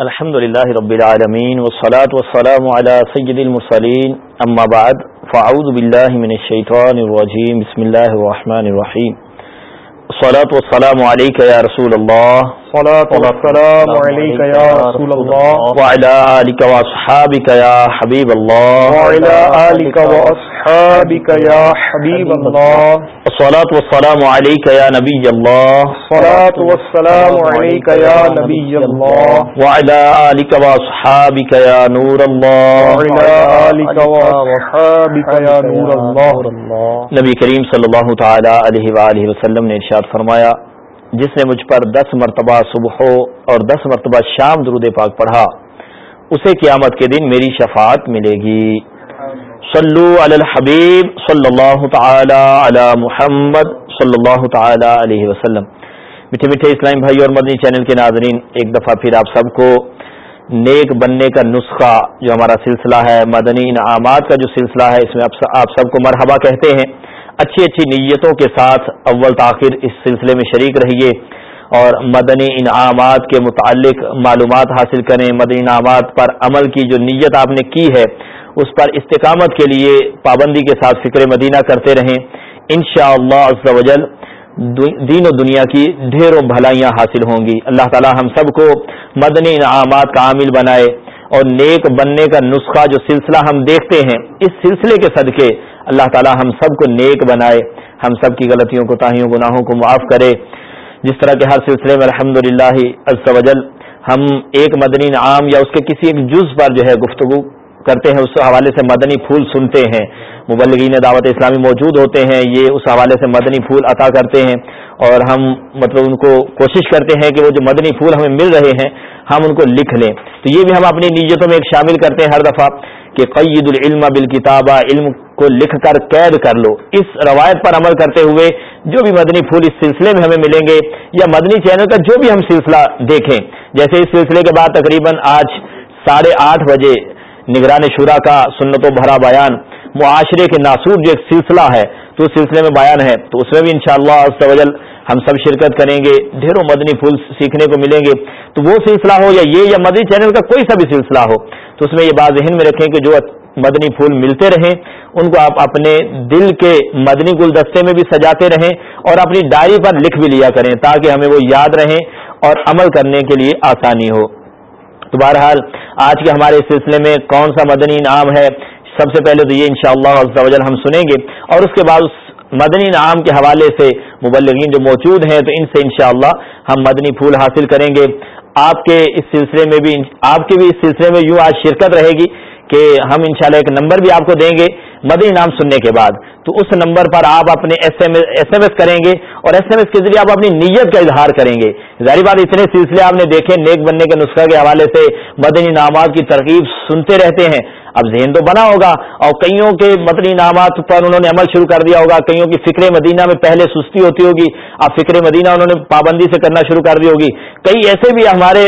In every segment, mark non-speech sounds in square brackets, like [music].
الحمد لله رب العالمين والصلاة والسلام على سيد المرسلين أما بعد فأعوذ بالله من الشيطان الرجيم بسم الله الرحمن الرحيم الصلاة والسلام عليك يا رسول الله صلاة والسلام عليك يا رسول الله. وعلى آلك وأصحابك يا حبيب الله. وعلى آلك وأصحابك يا حبيب الله. الصلاة والسلام عليك يا نبي الله. صلاة والسلام عليك يا نبي الله. وعلى آلك وأصحابك يا نور الله. وعلى آلك وأصحابك يا نور الله. نبی کریم صلی اللہ تعالی علیہ وآلہ وسلم نے ارشاد فرمایا جس نے مجھ پر دس مرتبہ صبح اور دس مرتبہ شام درود پاک پڑھا، اسے قیامت کے دن میری شفاعت ملے گی۔ صلو علی الحبیب صلی اللہ تعالی علی محمد صلی اللہ تعالی علیہ وسلم۔ میٹھے میٹھے اسلام بھائی اور مدنی چینل کے ناظرین، ایک دفعہ پھر آپ سب کو نیک بننے کا نسخہ جو ہمارا سلسلہ ہے، مدنی انعامات کا جو سلسلہ ہے، اس میں آپ سب کو مرحبا کہتے ہیں۔ اچھی اچھی نیتوں کے ساتھ اول تاخیر اس سلسلے میں شریک رہیے اور مدنی انعامات کے متعلق معلومات حاصل کریں۔ مدنی انعامات پر عمل کی جو نیت آپ نے کی ہے، اس پر استقامت کے لیے پابندی کے ساتھ فکر مدینہ کرتے رہیں۔ انشاءاللہ شاء اللہ دین و دنیا کی ڈھیروں بھلائیاں حاصل ہوں گی۔ اللہ تعالی ہم سب کو مدنی انعامات کا عامل بنائے اور نیک بننے کا نسخہ جو سلسلہ ہم دیکھتے ہیں، اس سلسلے کے صدقے اللہ تعالی ہم سب کو نیک بنائے، ہم سب کی غلطیوں کو، تاہیوں، گناہوں کو معاف کرے۔ جس طرح کے ہر سلسلے میں الحمد للہ ہم ایک مدنی نعام یا اس کے کسی ایک جز پر جو ہے گفتگو کرتے ہیں، اس حوالے سے مدنی پھول سنتے ہیں۔ مبلغین دعوت اسلامی موجود ہوتے ہیں، یہ اس حوالے سے مدنی پھول عطا کرتے ہیں۔ اور ہم مطلب ان کو کوشش کرتے ہیں کہ وہ جو مدنی پھول ہمیں مل رہے ہیں، ہم ان کو لکھ لیں۔ تو یہ بھی ہم اپنی نیتوں میں ایک شامل کرتے ہیں ہر دفعہ کہ قید العلم بالکتابہ، علم کو لکھ کر قید کر لو۔ اس روایت پر عمل کرتے ہوئے جو بھی مدنی پھول اس سلسلے میں ہمیں ملیں گے یا مدنی چینل کا جو بھی ہم سلسلہ دیکھیں۔ جیسے اس سلسلے کے بعد تقریباً آج ساڑھے آٹھ بجے نگران شورا کا سنت و بھرا بیان، معاشرے کے ناسور جو ایک سلسلہ ہے، تو اس سلسلے میں بیان ہے۔ تو اس میں بھی انشاءاللہ شاء اللہ ہم سب شرکت کریں گے، ڈھیروں مدنی پھول سیکھنے کو ملیں گے۔ تو وہ سلسلہ ہو یا یہ یا مدنی چینل کا کوئی سا بھی سلسلہ ہو، تو اس میں یہ بات ذہن میں رکھیں کہ جو مدنی پھول ملتے رہیں ان کو آپ اپنے دل کے مدنی گلدستے میں بھی سجاتے رہیں اور اپنی ڈائری پر لکھ بھی لیا کریں تاکہ ہمیں وہ یاد رہیں اور عمل کرنے کے لیے آسانی ہو۔ تو بہرحال، آج کے ہمارے سلسلے میں کون سا مدنی انعام ہے؟ سب سے پہلے تو یہ انشاءاللہ شاء اللہ ہم سنیں گے اور اس کے بعد اس مدنی انعام کے حوالے سے مبلغین جو موجود ہیں تو ان سے انشاءاللہ ہم مدنی پھول حاصل کریں گے۔ آپ کے اس سلسلے میں بھی، آپ کے بھی اس سلسلے میں یوں آج شرکت رہے گی کہ ہم انشاءاللہ ایک نمبر بھی آپ کو دیں گے۔ مدنی نام سننے کے بعد، تو اس نمبر پر آپ اپنے ایس ایم ایس کریں گے اور ایس ایم ایس کے ذریعے آپ اپنی نیت کا اظہار کریں گے۔ ظاہر بات، اتنے سلسلے آپ نے دیکھے، نیک بننے کے نسخہ کے حوالے سے مدنی نامات کی ترکیب سنتے رہتے ہیں۔ اب ذہن تو بنا ہوگا اور کئیوں کے مدنی انعامات پر انہوں نے عمل شروع کر دیا ہوگا، کئیوں کی فکر مدینہ میں پہلے سستی ہوتی ہوگی، اب فکر مدینہ انہوں نے پابندی سے کرنا شروع کر دی ہوگی۔ کئی ایسے بھی ہمارے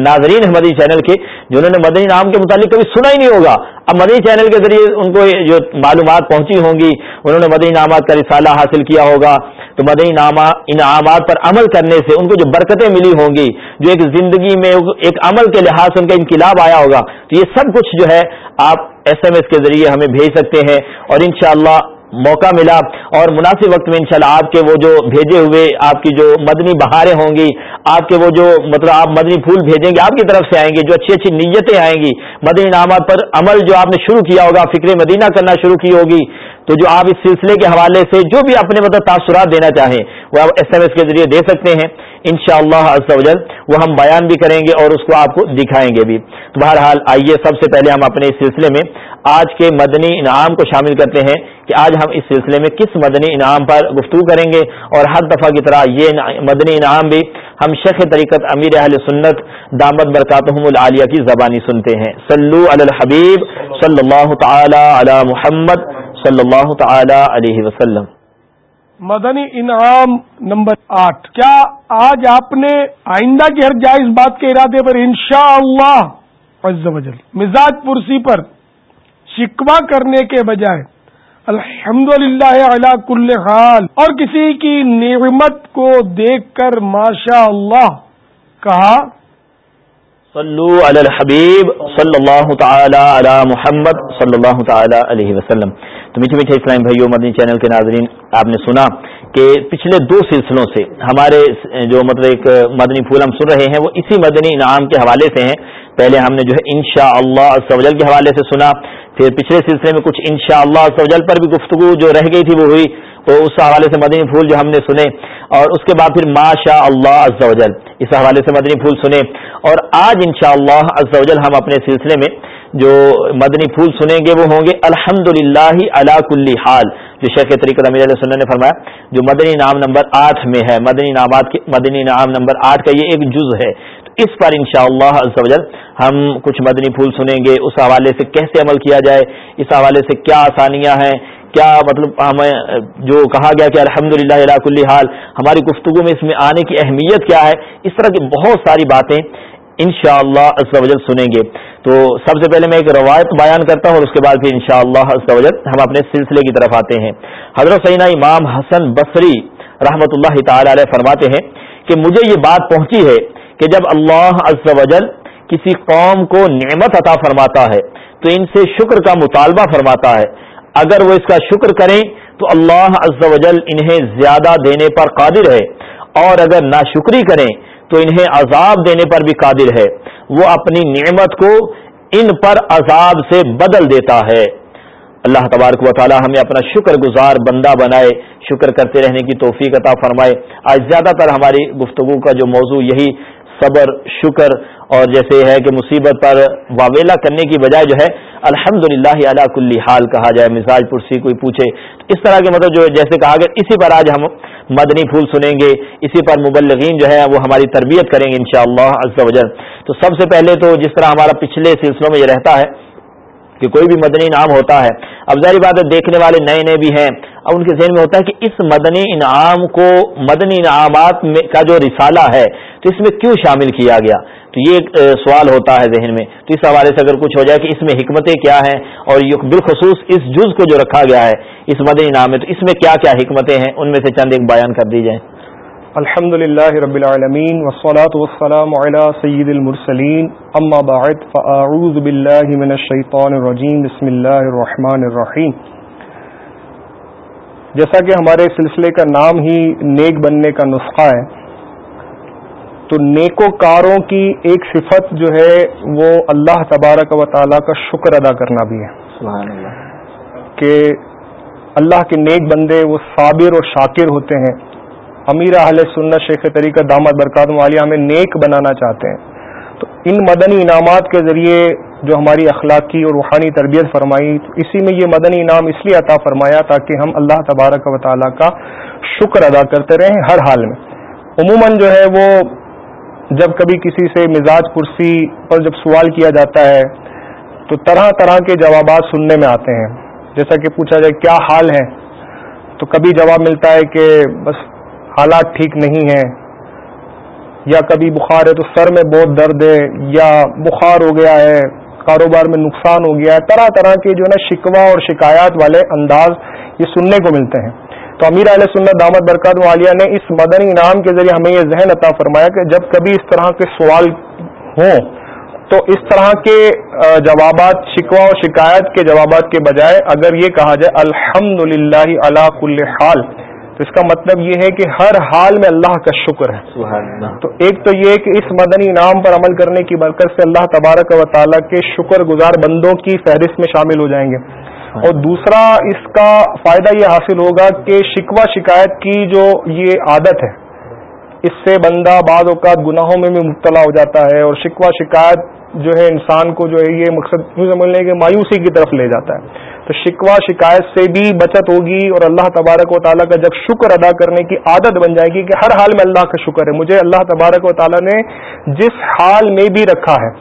ناظرین ہیں مدنی چینل کے، جنہوں نے مدنی نام کے متعلق کبھی سنا ہی نہیں ہوگا۔ اب مدنی چینل کے ذریعے ان کو جو معلومات پہنچی ہوں گی، انہوں نے مدنی نامات کا رسالہ حاصل کیا ہوگا۔ تو مدنی انعامات پر عمل کرنے سے ان کو جو برکتیں ملی ہوں گی، جو ایک زندگی میں ایک عمل کے لحاظ سے ان کا انقلاب آیا ہوگا، تو یہ سب کچھ جو ہے آپ ایس ایم ایس کے ذریعے ہمیں بھیج سکتے ہیں اور انشاءاللہ موقع ملا اور مناسب وقت میں انشاءاللہ آپ کے وہ جو بھیجے ہوئے آپ کی جو مدنی بہاریں ہوں گی، آپ کے وہ جو مطلب آپ مدنی پھول بھیجیں گے، آپ کی طرف سے آئیں گے، جو اچھی اچھی نیتیں آئیں گی، مدنی انعامات پر عمل جو آپ نے شروع کیا ہوگا، فکر مدینہ کرنا شروع کی ہوگی تو جو آپ اس سلسلے کے حوالے سے جو بھی اپنے مطلب تاثرات دینا چاہیں، وہ آپ ایس ایم ایس کے ذریعے دے سکتے ہیں۔ ان شاء اللہ وہ ہم بیان بھی کریں گے اور اس کو آپ کو دکھائیں گے بھی۔ تو بہرحال آئیے سب سے پہلے ہم اپنے اس سلسلے میں آج کے مدنی انعام کو شامل کرتے ہیں کہ آج ہم اس سلسلے میں کس مدنی انعام پر گفتگو کریں گے اور ہر دفعہ کی طرح یہ مدنی انعام بھی ہم شیخ طریقت امیر اہل سنت دامد برکاتہم العالیہ کی زبانی سنتے ہیں۔ سلو الحبیب صلی اللہ تعالی علی محمد صلی اللہ تعالی علیہ وسلم۔ مدنی انعام نمبر آٹھ۔ کیا آج آپ نے آئندہ کی ہر جائز بات کے ارادے پر انشاء اللہ مزاج پرسی پر شکوا کرنے کے بجائے الحمد للہ اللہ کل حال اور کسی کی نعمت کو دیکھ کر ماشاء اللہ کہا صلو علی الحبیب صلی اللہ تعالی علی محمد صلی اللہ تعالی علیہ وسلم۔ تو میٹھے میٹھے اسلام بھائیو مدنی چینل کے ناظرین، آپ نے سنا کہ پچھلے دو سلسلوں سے ہمارے جو مطلب ایک مدنی پھول ہم سن رہے ہیں، وہ اسی مدنی انعام کے حوالے سے ہیں۔ پہلے ہم نے جو ہے انشاء اللہ کے حوالے سے سنا، پھر پچھلے سلسلے میں کچھ انشاء اللہ پر بھی گفتگو جو رہ گئی تھی، وہ ہوئی۔ تو اس حوالے سے مدنی پھول جو ہم نے سنے۔ اور اس کے بعد پھر ما شاء اللہ اس حوالے سے مدنی پھول سنے اور آج ان شاء اللہ ہم اپنے سلسلے میں جو مدنی پھول سنیں گے وہ ہوں گے الحمد للہ اللہ کل حال، جو شیخ طریقہ امیر علیہ سننے نے فرمایا، جو مدنی نام نمبر آٹھ میں ہے، مدنی نامات کے مدنی نام نمبر آٹھ کا یہ ایک جز ہے۔ تو اس پر انشاءاللہ شاء اللہ ہم کچھ مدنی پھول سنیں گے۔ اس حوالے سے کیسے عمل کیا جائے، اس حوالے سے کیا آسانیاں ہیں کیا مطلب ہمیں جو کہا گیا کہ الحمد للہ کل حال، ہماری گفتگو میں اس میں آنے کی اہمیت کیا ہے؟ اس طرح کی بہت ساری باتیں ان شاء اللہ سنیں گے۔ تو سب سے پہلے میں ایک روایت بیان کرتا ہوں اور اس کے بعد پھر ان شاء اللہ ہم اپنے سلسلے کی طرف آتے ہیں۔ حضرت سینا امام حسن بصری رحمۃ اللہ تعالی علیہ فرماتے ہیں کہ مجھے یہ بات پہنچی ہے کہ جب اللہ عز و جل کسی قوم کو نعمت عطا فرماتا ہے، تو ان سے شکر کا مطالبہ فرماتا ہے۔ اگر وہ اس کا شکر کریں تو اللہ عز و جل انہیں زیادہ دینے پر قادر ہے اور اگر ناشکری کریں تو انہیں عذاب دینے پر بھی قادر ہے۔ وہ اپنی نعمت کو ان پر عذاب سے بدل دیتا ہے۔ اللہ تبارک و تعالی ہمیں اپنا شکر گزار بندہ بنائے، شکر کرتے رہنے کی توفیق عطا فرمائے۔ آج زیادہ تر ہماری گفتگو کا جو موضوع یہی صبر، شکر اور جیسے ہے کہ مصیبت پر واویلا کرنے کی بجائے جو ہے الحمد للہ اعلیٰ کلی حال کہا جائے مزاج پرسی کوئی پوچھے۔ اس طرح کے مطلب جو جیسے کہا گیا، اسی پر آج ہم مدنی پھول سنیں گے، اسی پر مبلغین جو ہے وہ ہماری تربیت کریں گے انشاءاللہ شاء اللہ تو سب سے پہلے تو جس طرح ہمارا پچھلے سلسلوں میں یہ رہتا ہے کہ کوئی بھی مدنی نام ہوتا ہے، اب ظاہری بات ہے، دیکھنے والے نئے نئے بھی ہیں۔ اب ان کے ذہن میں ہوتا ہے کہ اس مدنی انعام کو، مدنی انعامات میں کا جو رسالہ ہے، تو اس میں کیوں شامل کیا گیا؟ تو یہ ایک سوال ہوتا ہے ذہن میں۔ تو اس حوالے سے اگر کچھ ہو جائے کہ اس میں حکمتیں کیا ہیں اور بالخصوص اس جز کو جو رکھا گیا ہے، اس مدنی انعام میں، تو اس میں کیا کیا حکمتیں ہیں؟ ان میں سے چند ایک بیان کر دی جائیں۔ الحمد للہ رب العالمین وسلاۃ والسلام علی سید المرسلین، اما بعد، فاعوذ باللہ من الشیطان الرجیم، بسم اللہ الرحمن الرحیم۔ جیسا کہ ہمارے سلسلے کا نام ہی نیک بننے کا نسخہ ہے تو نیکو کاروں کی ایک صفت جو ہے وہ اللہ تبارک و تعالیٰ کا شکر ادا کرنا بھی ہے۔ سبحان اللہ۔ کہ اللہ کے نیک بندے وہ صابر اور شاکر ہوتے ہیں۔ امیر اہل سنت شیخ طریقہ دامت برکات والیہ ہمیں نیک بنانا چاہتے ہیں۔ تو ان مدنی انعامات کے ذریعے جو ہماری اخلاقی اور روحانی تربیت فرمائی تو اسی میں یہ مدنی انعام اس لیے عطا فرمایا تاکہ ہم اللہ تبارک و تعالیٰ کا شکر ادا کرتے رہیں ہر حال میں۔ عموماً جو ہے وہ جب کبھی کسی سے مزاج کرسی پر جب سوال کیا جاتا ہے، تو طرح طرح کے جوابات سننے میں آتے ہیں۔ جیسا کہ پوچھا جائے کیا حال ہے تو کبھی جواب ملتا ہے کہ بس حالات ٹھیک نہیں ہیں، یا کبھی بخار ہے تو سر میں بہت درد ہے، یا بخار ہو گیا ہے کاروبار میں نقصان ہو گیا ہے، طرح طرح کے جو ہے نا شکوہ اور شکایات والے انداز یہ سننے کو ملتے ہیں۔ تو امیر علیہ سنت دامت برکات والیہ نے اس مدنی انعام کے ذریعے ہمیں یہ ذہن عطا فرمایا کہ جب کبھی اس طرح کے سوال ہوں، تو اس طرح کے جوابات، شکوہ اور شکایت کے جوابات کے بجائے اگر یہ کہا جائے الحمد للہ اللہ کل حال تو اس کا مطلب یہ ہے کہ ہر حال میں اللہ کا شکر ہے۔ تو ایک تو یہ کہ اس مدنی انعام پر عمل کرنے کی برکت سے اللہ تبارک و تعالیٰ کے شکر گزار بندوں کی فہرست میں شامل ہو جائیں گے۔ اور دوسرا اس کا فائدہ یہ حاصل ہوگا کہ شکوہ شکایت کی جو یہ عادت ہے اس سے بندہ بعض اوقات گناہوں میں بھی مبتلا ہو جاتا ہے اور شکوہ شکایت جو ہے انسان کو جو ہے یہ مقصد یوں سمجھ لیں کہ مایوسی کی طرف لے جاتا ہے۔ تو شکوہ شکایت سے بھی بچت ہوگی اور اللہ تبارک و تعالیٰ کا جب شکر ادا کرنے کی عادت بن جائے گی کہ ہر حال میں اللہ کا شکر ہے، مجھے اللہ تبارک و تعالیٰ نے جس حال میں بھی رکھا ہے،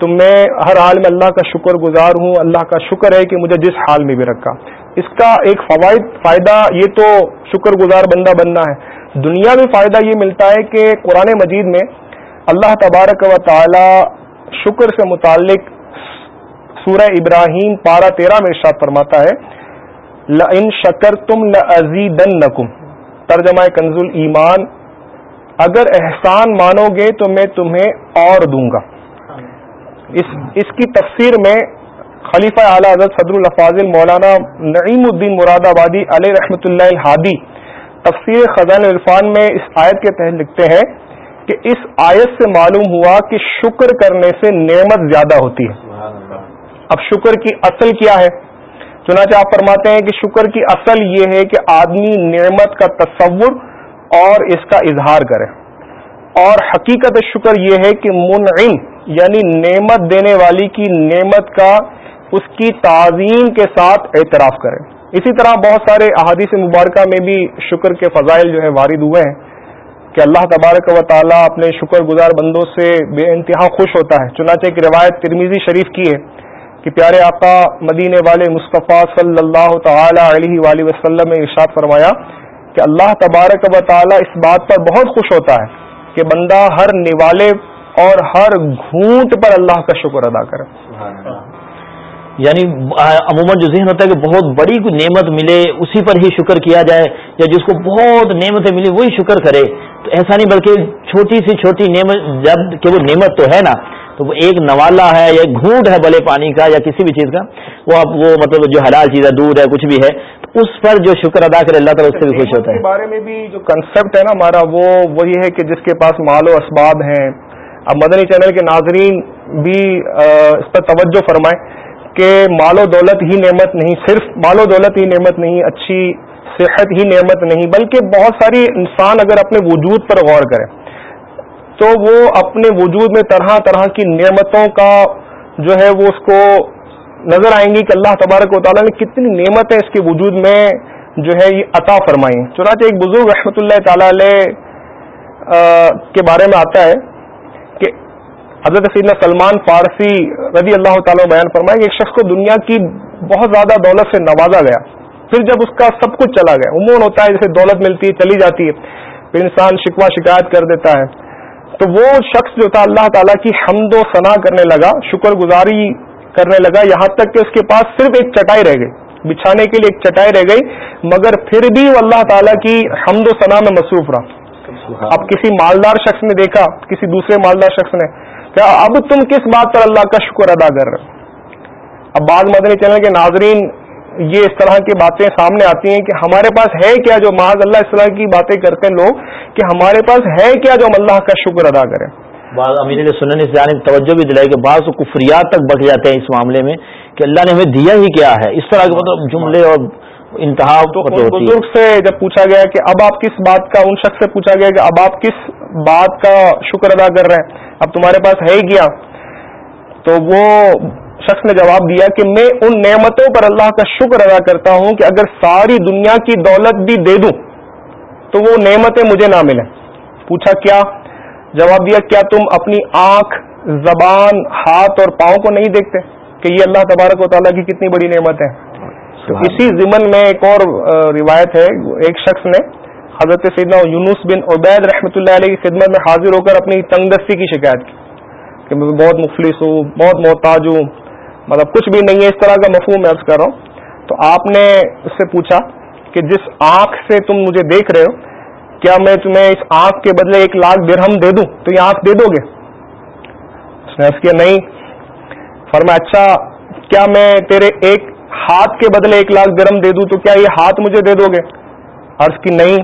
تو میں ہر حال میں اللہ کا شکر گزار ہوں، اللہ کا شکر ہے کہ مجھے جس حال میں بھی رکھا۔ اس کا ایک فوائد، فائدہ یہ تو شکر گزار بندہ بننا ہے۔ دنیا میں فائدہ یہ ملتا ہے کہ قرآن مجید میں اللہ تبارک و تعالی شکر سے متعلق سورہ ابراہیم پارہ تیرہ میں ارشاد فرماتا ہے ل شکر تم لزیدن ترجمہ کنز ایمان، اگر احسان مانو گے تو میں تمہیں اور دوں گا۔ اس اس کی تفسیر میں خلیفہ اعلی حضرت صدر الفاظ مولانا نعیم الدین مراد آبادی علیہ رحمۃ اللہ الحادی تفسیر خزان عرفان میں اس آیت کے تحت لکھتے ہیں کہ اس آیت سے معلوم ہوا کہ شکر کرنے سے نعمت زیادہ ہوتی ہے۔ اب شکر کی اصل کیا ہے؟ چنانچہ آپ فرماتے ہیں کہ شکر کی اصل یہ ہے کہ آدمی نعمت کا تصور اور اس کا اظہار کرے۔ اور حقیقت شکر یہ ہے کہ منعم یعنی نعمت دینے والی کی نعمت کا اس کی تعظیم کے ساتھ اعتراف کرے۔ اسی طرح بہت سارے احادیث مبارکہ میں بھی شکر کے فضائل جو ہے وارد ہوئے ہیں کہ اللہ تبارک و تعالیٰ اپنے شکر گزار بندوں سے بے انتہا خوش ہوتا ہے۔ چنانچہ ایک روایت ترمیزی شریف کی ہے۔ کہ پیارے آقا مدینے والے مصطفیٰ صلی اللہ تعالی علیہ وآلہ وسلم نے ارشاد فرمایا کہ اللہ تبارک و تعالی اس بات پر بہت خوش ہوتا ہے کہ بندہ ہر نوالے اور ہر گھونٹ پر اللہ کا شکر ادا کرے۔ یعنی عموماً جو ذہن ہوتا ہے کہ بہت بڑی کوئی نعمت ملے، اسی پر ہی شکر کیا جائے، یا جس کو بہت نعمتیں ملی وہی شکر کرے، تو ایسا نہیں بلکہ چھوٹی سی چھوٹی نعمت، جبکہ وہ نعمت تو ہے نا تو وہ ایک نوالا ہے یا ایک گھونٹ ہے بلے پانی کا یا کسی بھی چیز کا، وہ وہ مطلب جو حلال چیز ہے، دودھ ہے، کچھ بھی ہے، اس پر جو شکر ادا کرے اللہ تعالیٰ، اس سے بھی خوش ہوتا ہے۔ بارے میں بھی جو کنسپٹ ہے نا ہمارا، وہ وہی ہے کہ جس کے پاس مال و اسباب ہیں۔ اب مدنی چینل کے ناظرین بھی اس پر توجہ فرمائیں کہ مال و دولت ہی نعمت نہیں، صرف مال و دولت ہی نعمت نہیں، اچھی صحت ہی نعمت نہیں، بلکہ بہت ساری انسان اگر اپنے وجود پر غور کرے تو وہ اپنے وجود میں طرح طرح کی نعمتوں کا جو ہے وہ اس کو نظر آئیں گی کہ اللہ تبارک و تعالیٰ نے کتنی نعمتیں اس کے وجود میں جو ہے یہ عطا فرمائی چنانچہ ایک بزرگ رحمۃ اللہ تعالی علیہ کے بارے میں آتا ہے کہ حضرت سیدنا سلمان فارسی رضی اللہ تعالیٰ بیان فرمائے کہ ایک شخص کو دنیا کی بہت زیادہ دولت سے نوازا گیا۔ پھر جب اس کا سب کچھ چلا گیا عموماً ہوتا ہے، جیسے دولت ملتی ہے، چلی جاتی ہے، پھر انسان شکوہ شکایت کر دیتا ہے۔ تو وہ شخص جو تھا اللہ تعالیٰ کی حمد و ثنا کرنے لگا شکر گزاری کرنے لگا یہاں تک کہ اس کے پاس صرف ایک چٹائی رہ گئی۔ بچھانے کے لیے ایک چٹائی رہ گئی مگر پھر بھی وہ اللہ تعالیٰ کی حمد و ثنا میں مصروف رہا۔ اب کسی مالدار شخص نے دیکھا کسی دوسرے مالدار شخص نے کہا اب تم کس بات پر اللہ کا شکر ادا کر رہے اب بعض مدنی چینل کے ناظرین یہ اس طرح کی باتیں سامنے آتی ہیں کہ ہمارے پاس ہے کیا جو معاذ اللہ اس طرح کی باتیں کرتے ہیں لوگ کہ ہمارے پاس ہے کیا جو ہم اللہ کا شکر ادا کریں؟ بعض امیر سننے سے جانے توجہ بھی دلائی کہ بعض کفریات تک بٹ جاتے ہیں اس معاملے میں کہ اللہ نے ہمیں دیا ہی کیا ہے۔ اس طرح کے مطلب جملے اور انتہا تو بزرگ سے جب پوچھا گیا کہ اب آپ کس بات کا ان شخص سے پوچھا گیا کہ اب آپ کس بات کا شکر ادا کر رہے ہیں؟ اب تمہارے پاس ہے ہی کیا؟ تو وہ شخص نے جواب دیا کہ میں ان نعمتوں پر اللہ کا شکر ادا کرتا ہوں کہ اگر ساری دنیا کی دولت بھی دے دوں تو وہ نعمتیں مجھے نہ ملیں۔ پوچھا کیا؟ جواب دیا کیا تم اپنی آنکھ زبان ہاتھ اور پاؤں کو نہیں دیکھتے کہ یہ اللہ تبارک و تعالیٰ کی کتنی بڑی نعمت ہے تو اسی ضمن میں ایک اور روایت ہے۔ ایک شخص نے حضرت سیدنا یونس بن عبید رحمۃ اللہ علیہ کی خدمت میں حاضر ہو کر اپنی تنگ دستی کی شکایت کی کہ میں بہت مفلس ہوں بہت محتاج ہوں۔ مطلب کچھ بھی نہیں ہے، اس طرح کا مفہوم میں عرض کر رہا ہوں۔ تو آپ نے اس سے پوچھا کہ جس آنکھ سے تم مجھے دیکھ رہے ہو، کیا میں تمہیں اس آنکھ کے بدلے ایک لاکھ درہم دے دوں؟ تو یہ آنکھ دے دو گے۔ اس نے کیا، نہیں۔ فرما اچھا کیا میں تیرے ایک ہاتھ کے بدلے ایک لاکھ درہم دے دوں؟ تو کیا یہ ہاتھ مجھے دے دو گے؟ عرض کی، نہیں۔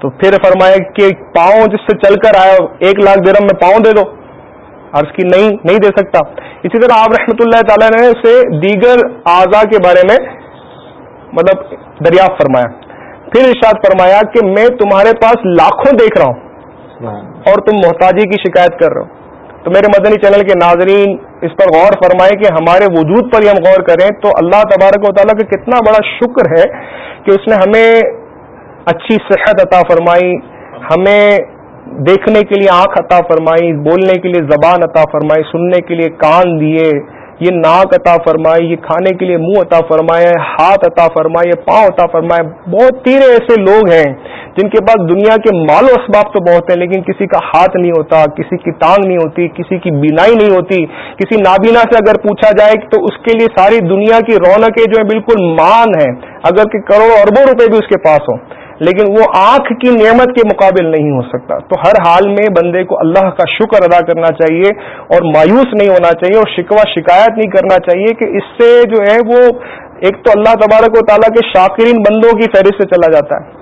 تو پھر فرمایا کہ پاؤں جس سے چل کر آیا ایک لاکھ درم میں پاؤں دے دو۔ عرض کی نہیں نہیں دے سکتا۔ اسی طرح آپ رحمۃ اللہ تعالی نے اسے دیگر اعضا کے بارے میں مطلب دریافت فرمایا۔ پھر ارشاد فرمایا کہ میں تمہارے پاس لاکھوں دیکھ رہا ہوں اور تم محتاجی کی شکایت کر رہے ہو۔ تو میرے مدنی چینل کے ناظرین اس پر غور فرمائے کہ ہمارے وجود پر ہی ہم غور کریں تو اللہ تبارک و تعالیٰ کا کتنا بڑا شکر ہے کہ اس نے ہمیں اچھی صحت عطا فرمائی ہمیں دیکھنے کے لیے آنکھ عطا فرمائی، بولنے کے لیے زبان عطا فرمائی، سننے کے لیے کان دیے، یہ ناک عطا فرمائی، یہ کھانے کے لیے منہ عطا فرمائے ہاتھ عطا فرمائے پاؤں عطا فرمائے بہت تیرے ایسے لوگ ہیں جن کے پاس دنیا کے مال و اسباب تو بہت ہیں، لیکن کسی کا ہاتھ نہیں ہوتا، کسی کی ٹانگ نہیں ہوتی، کسی کی بینائی نہیں ہوتی۔ کسی نابینا سے اگر پوچھا جائے تو اس کے لیے ساری دنیا کی رونقیں جو ہیں بالکل مان ہیں، اگر کہ کروڑوں اربوں روپے بھی اس کے پاس ہوں۔ لیکن وہ آنکھ کی نعمت کے مقابل نہیں ہو سکتا۔ تو ہر حال میں بندے کو اللہ کا شکر ادا کرنا چاہیے اور مایوس نہیں ہونا چاہیے اور شکوہ شکایت نہیں کرنا چاہیے کہ اس سے جو ہے وہ ایک تو اللہ تبارک و تعالیٰ کے شاکرین بندوں کی فہرست سے چلا جاتا ہے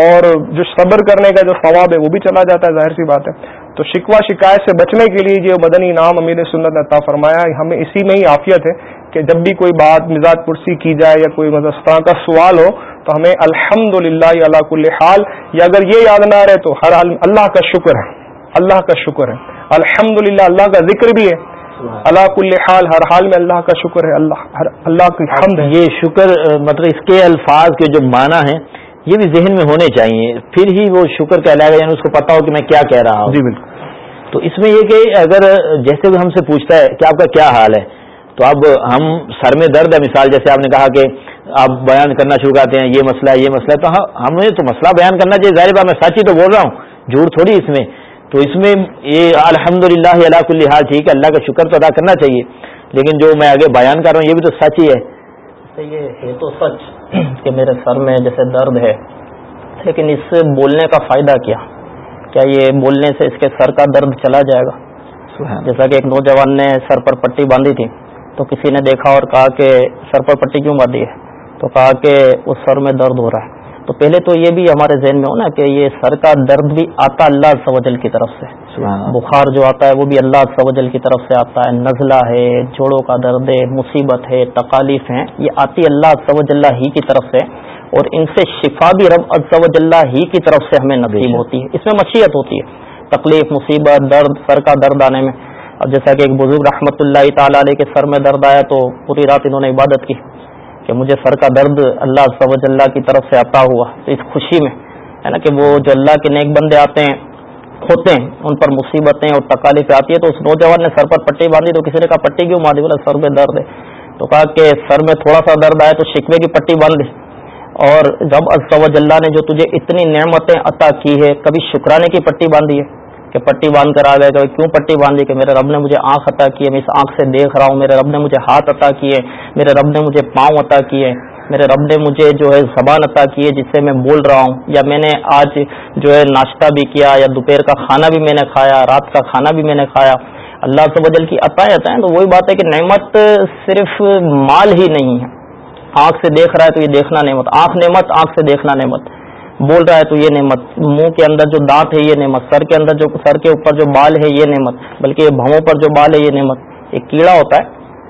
اور جو صبر کرنے کا جو ثواب ہے وہ بھی چلا جاتا ہے، ظاہر سی بات ہے۔ تو شکوہ شکایت سے بچنے کے لیے جو مدنی نام امیر سنت نے عطا فرمایا، ہمیں اسی میں ہی عافیت ہے کہ جب بھی کوئی بات مزاج پرسی کی جائے یا کوئی مطلب کا سوال ہو تو ہمیں الحمد للہ اللہ کل حال یا اگر یہ یاد نہ رہے تو ہر حال اللہ کا شکر ہے اللہ کا شکر ہے۔ الحمد اللہ کا ذکر بھی ہے۔ اللہ کل حال ہر حال میں اللہ کا شکر ہے اللہ اللہ کی حمد ہے۔ یہ شکر مطلب اس کے الفاظ کے جو معنی ہیں یہ بھی ذہن میں ہونے چاہیے۔ پھر ہی وہ شکر کہلائے گا یعنی اس کو پتا ہو کہ میں کیا کہہ رہا ہوں۔ جی بالکل۔ تو اس میں یہ کہ اگر جیسے ہم سے پوچھتا ہے کہ آپ کا کیا حال ہے تو اب ہم سر میں درد ہے مثال جیسے آپ نے کہا کہ آپ بیان کرنا شروع کرتے ہیں یہ مسئلہ ہے یہ مسئلہ تو ہمیں تو مسئلہ بیان کرنا چاہیے۔ ظاہر بات میں سچ ہی تو بول رہا ہوں جھوٹ تھوڑی اس میں۔ تو اس میں یہ الحمد للہ اللہ کل حال ٹھیک ہے اللہ کا شکر تو ادا کرنا چاہیے۔ لیکن جو میں آگے بیان کر رہا ہوں یہ بھی تو سچ ہی ہے یہ ہے تو سچ کہ میرے سر میں جیسے درد ہے۔ لیکن اس سے بولنے کا فائدہ کیا؟ کیا یہ بولنے سے اس کے سر کا درد چلا جائے گا؟ جیسا کہ ایک نوجوان نے سر پر پٹی باندھی تھی تو کسی نے دیکھا اور کہا کہ سر پر پٹی کیوں باندھی ہے؟ تو کہا کہ اس سر میں درد ہو رہا ہے۔ تو پہلے تو یہ بھی ہمارے ذہن میں ہو نا کہ یہ سر کا درد بھی آتا اللہ سوجل کی طرف سے۔ بخار جو آتا ہے وہ بھی اللہ سوجل کی طرف سے آتا ہے۔ نزلہ ہے جوڑوں کا درد ہے مصیبت ہے تکالیف ہیں یہ آتی اللہ سوج اللہ ہی کی طرف سے۔ اور ان سے شفا بھی رب اللہ ہی کی طرف سے ہمیں نصیب ہوتی ہے۔ اس میں مشیت ہوتی ہے۔ تکلیف مصیبت درد سر کا درد آنے میں۔ اب جیسا کہ ایک بزرگ رحمۃ اللہ تعالیٰ علیہ کے سر میں درد آیا تو پوری رات انہوں نے عبادت کی۔ کہ مجھے سر کا درد اللہ سوج اللہ کی طرف سے عطا ہوا، تو اس خوشی میں، ہے نا کہ وہ جو اللہ کے نیک بندے آتے ہیں ہوتے ہیں، ان پر مصیبتیں اور تکالیف آتی ہے، تو اس نوجوان نے سر پر پٹی باندھی تو کسی نے کہا، پٹی کیوں باندھی؟ بولا سر میں درد ہے۔ تو کہا کہ سر میں تھوڑا سا درد آئے تو شکوے کی پٹی باندھ اور جب سوج اللہ نے جو تجھے اتنی نعمتیں عطا کی ہے کبھی شکرانے کی پٹی باندھی ہے کہ پٹی باندھ کر آ گئے کہ کیوں پٹی باندھی کہ میرے رب نے مجھے آنکھ عطا کی ہے، میں اس آنکھ سے دیکھ رہا ہوں، میرے رب نے مجھے ہاتھ عطا کیے، میرے رب نے مجھے پاؤں عطا کیے، میرے رب نے مجھے جو ہے زبان عطا کی ہے جس سے میں بول رہا ہوں، یا میں نے آج جو ہے ناشتہ بھی کیا، یا دوپہر کا کھانا بھی میں نے کھایا، رات کا کھانا بھی میں نے کھایا، اللہ سے بدل کی عطائیں عطائیں تو وہی بات ہے کہ نعمت صرف مال ہی نہیں ہے۔ آنکھ سے دیکھ رہا ہے تو یہ دیکھنا نعمت، آنکھ نعمت، آنکھ سے دیکھنا نعمت۔ بول رہا ہے تو یہ نعمت، منہ کے اندر جو دانت ہے یہ نعمت، سر کے اندر جو، سر کے اوپر جو بال ہے یہ نعمت، بلکہ یہ بھووں پر جو بال ہے یہ نعمت، ایک کیڑا ہوتا ہے،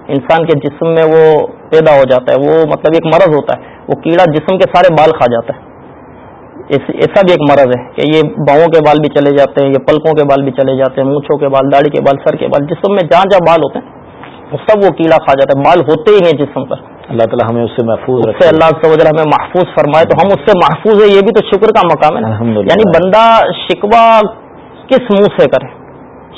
انسان کے جسم میں وہ پیدا ہو جاتا ہے، وہ مطلب ایک مرض ہوتا ہے، وہ کیڑا جسم کے سارے بال کھا جاتا ہے۔ ایسا بھی ایک مرض ہے کہ یہ باؤں کے بال بھی چلے جاتے ہیں، یہ پلکوں کے بال بھی چلے جاتے ہیں، مونچھوں کے بال، داڑھی کے بال، سر کے بال، جسم میں جہاں جہاں بال ہوتے ہیں سب وہ کیڑا کھا جاتا ہے بال ہوتے ہی ہیں جسم پر۔ اللہ تعالیٰ ہمیں اس سے محفوظ رکھے۔ اللہ سے ہمیں محفوظ فرمائے تو ہم اس سے محفوظ ہے یہ بھی تو شکر کا مقام ہے نا۔ یعنی بندہ شکوا کس منہ سے کرے؟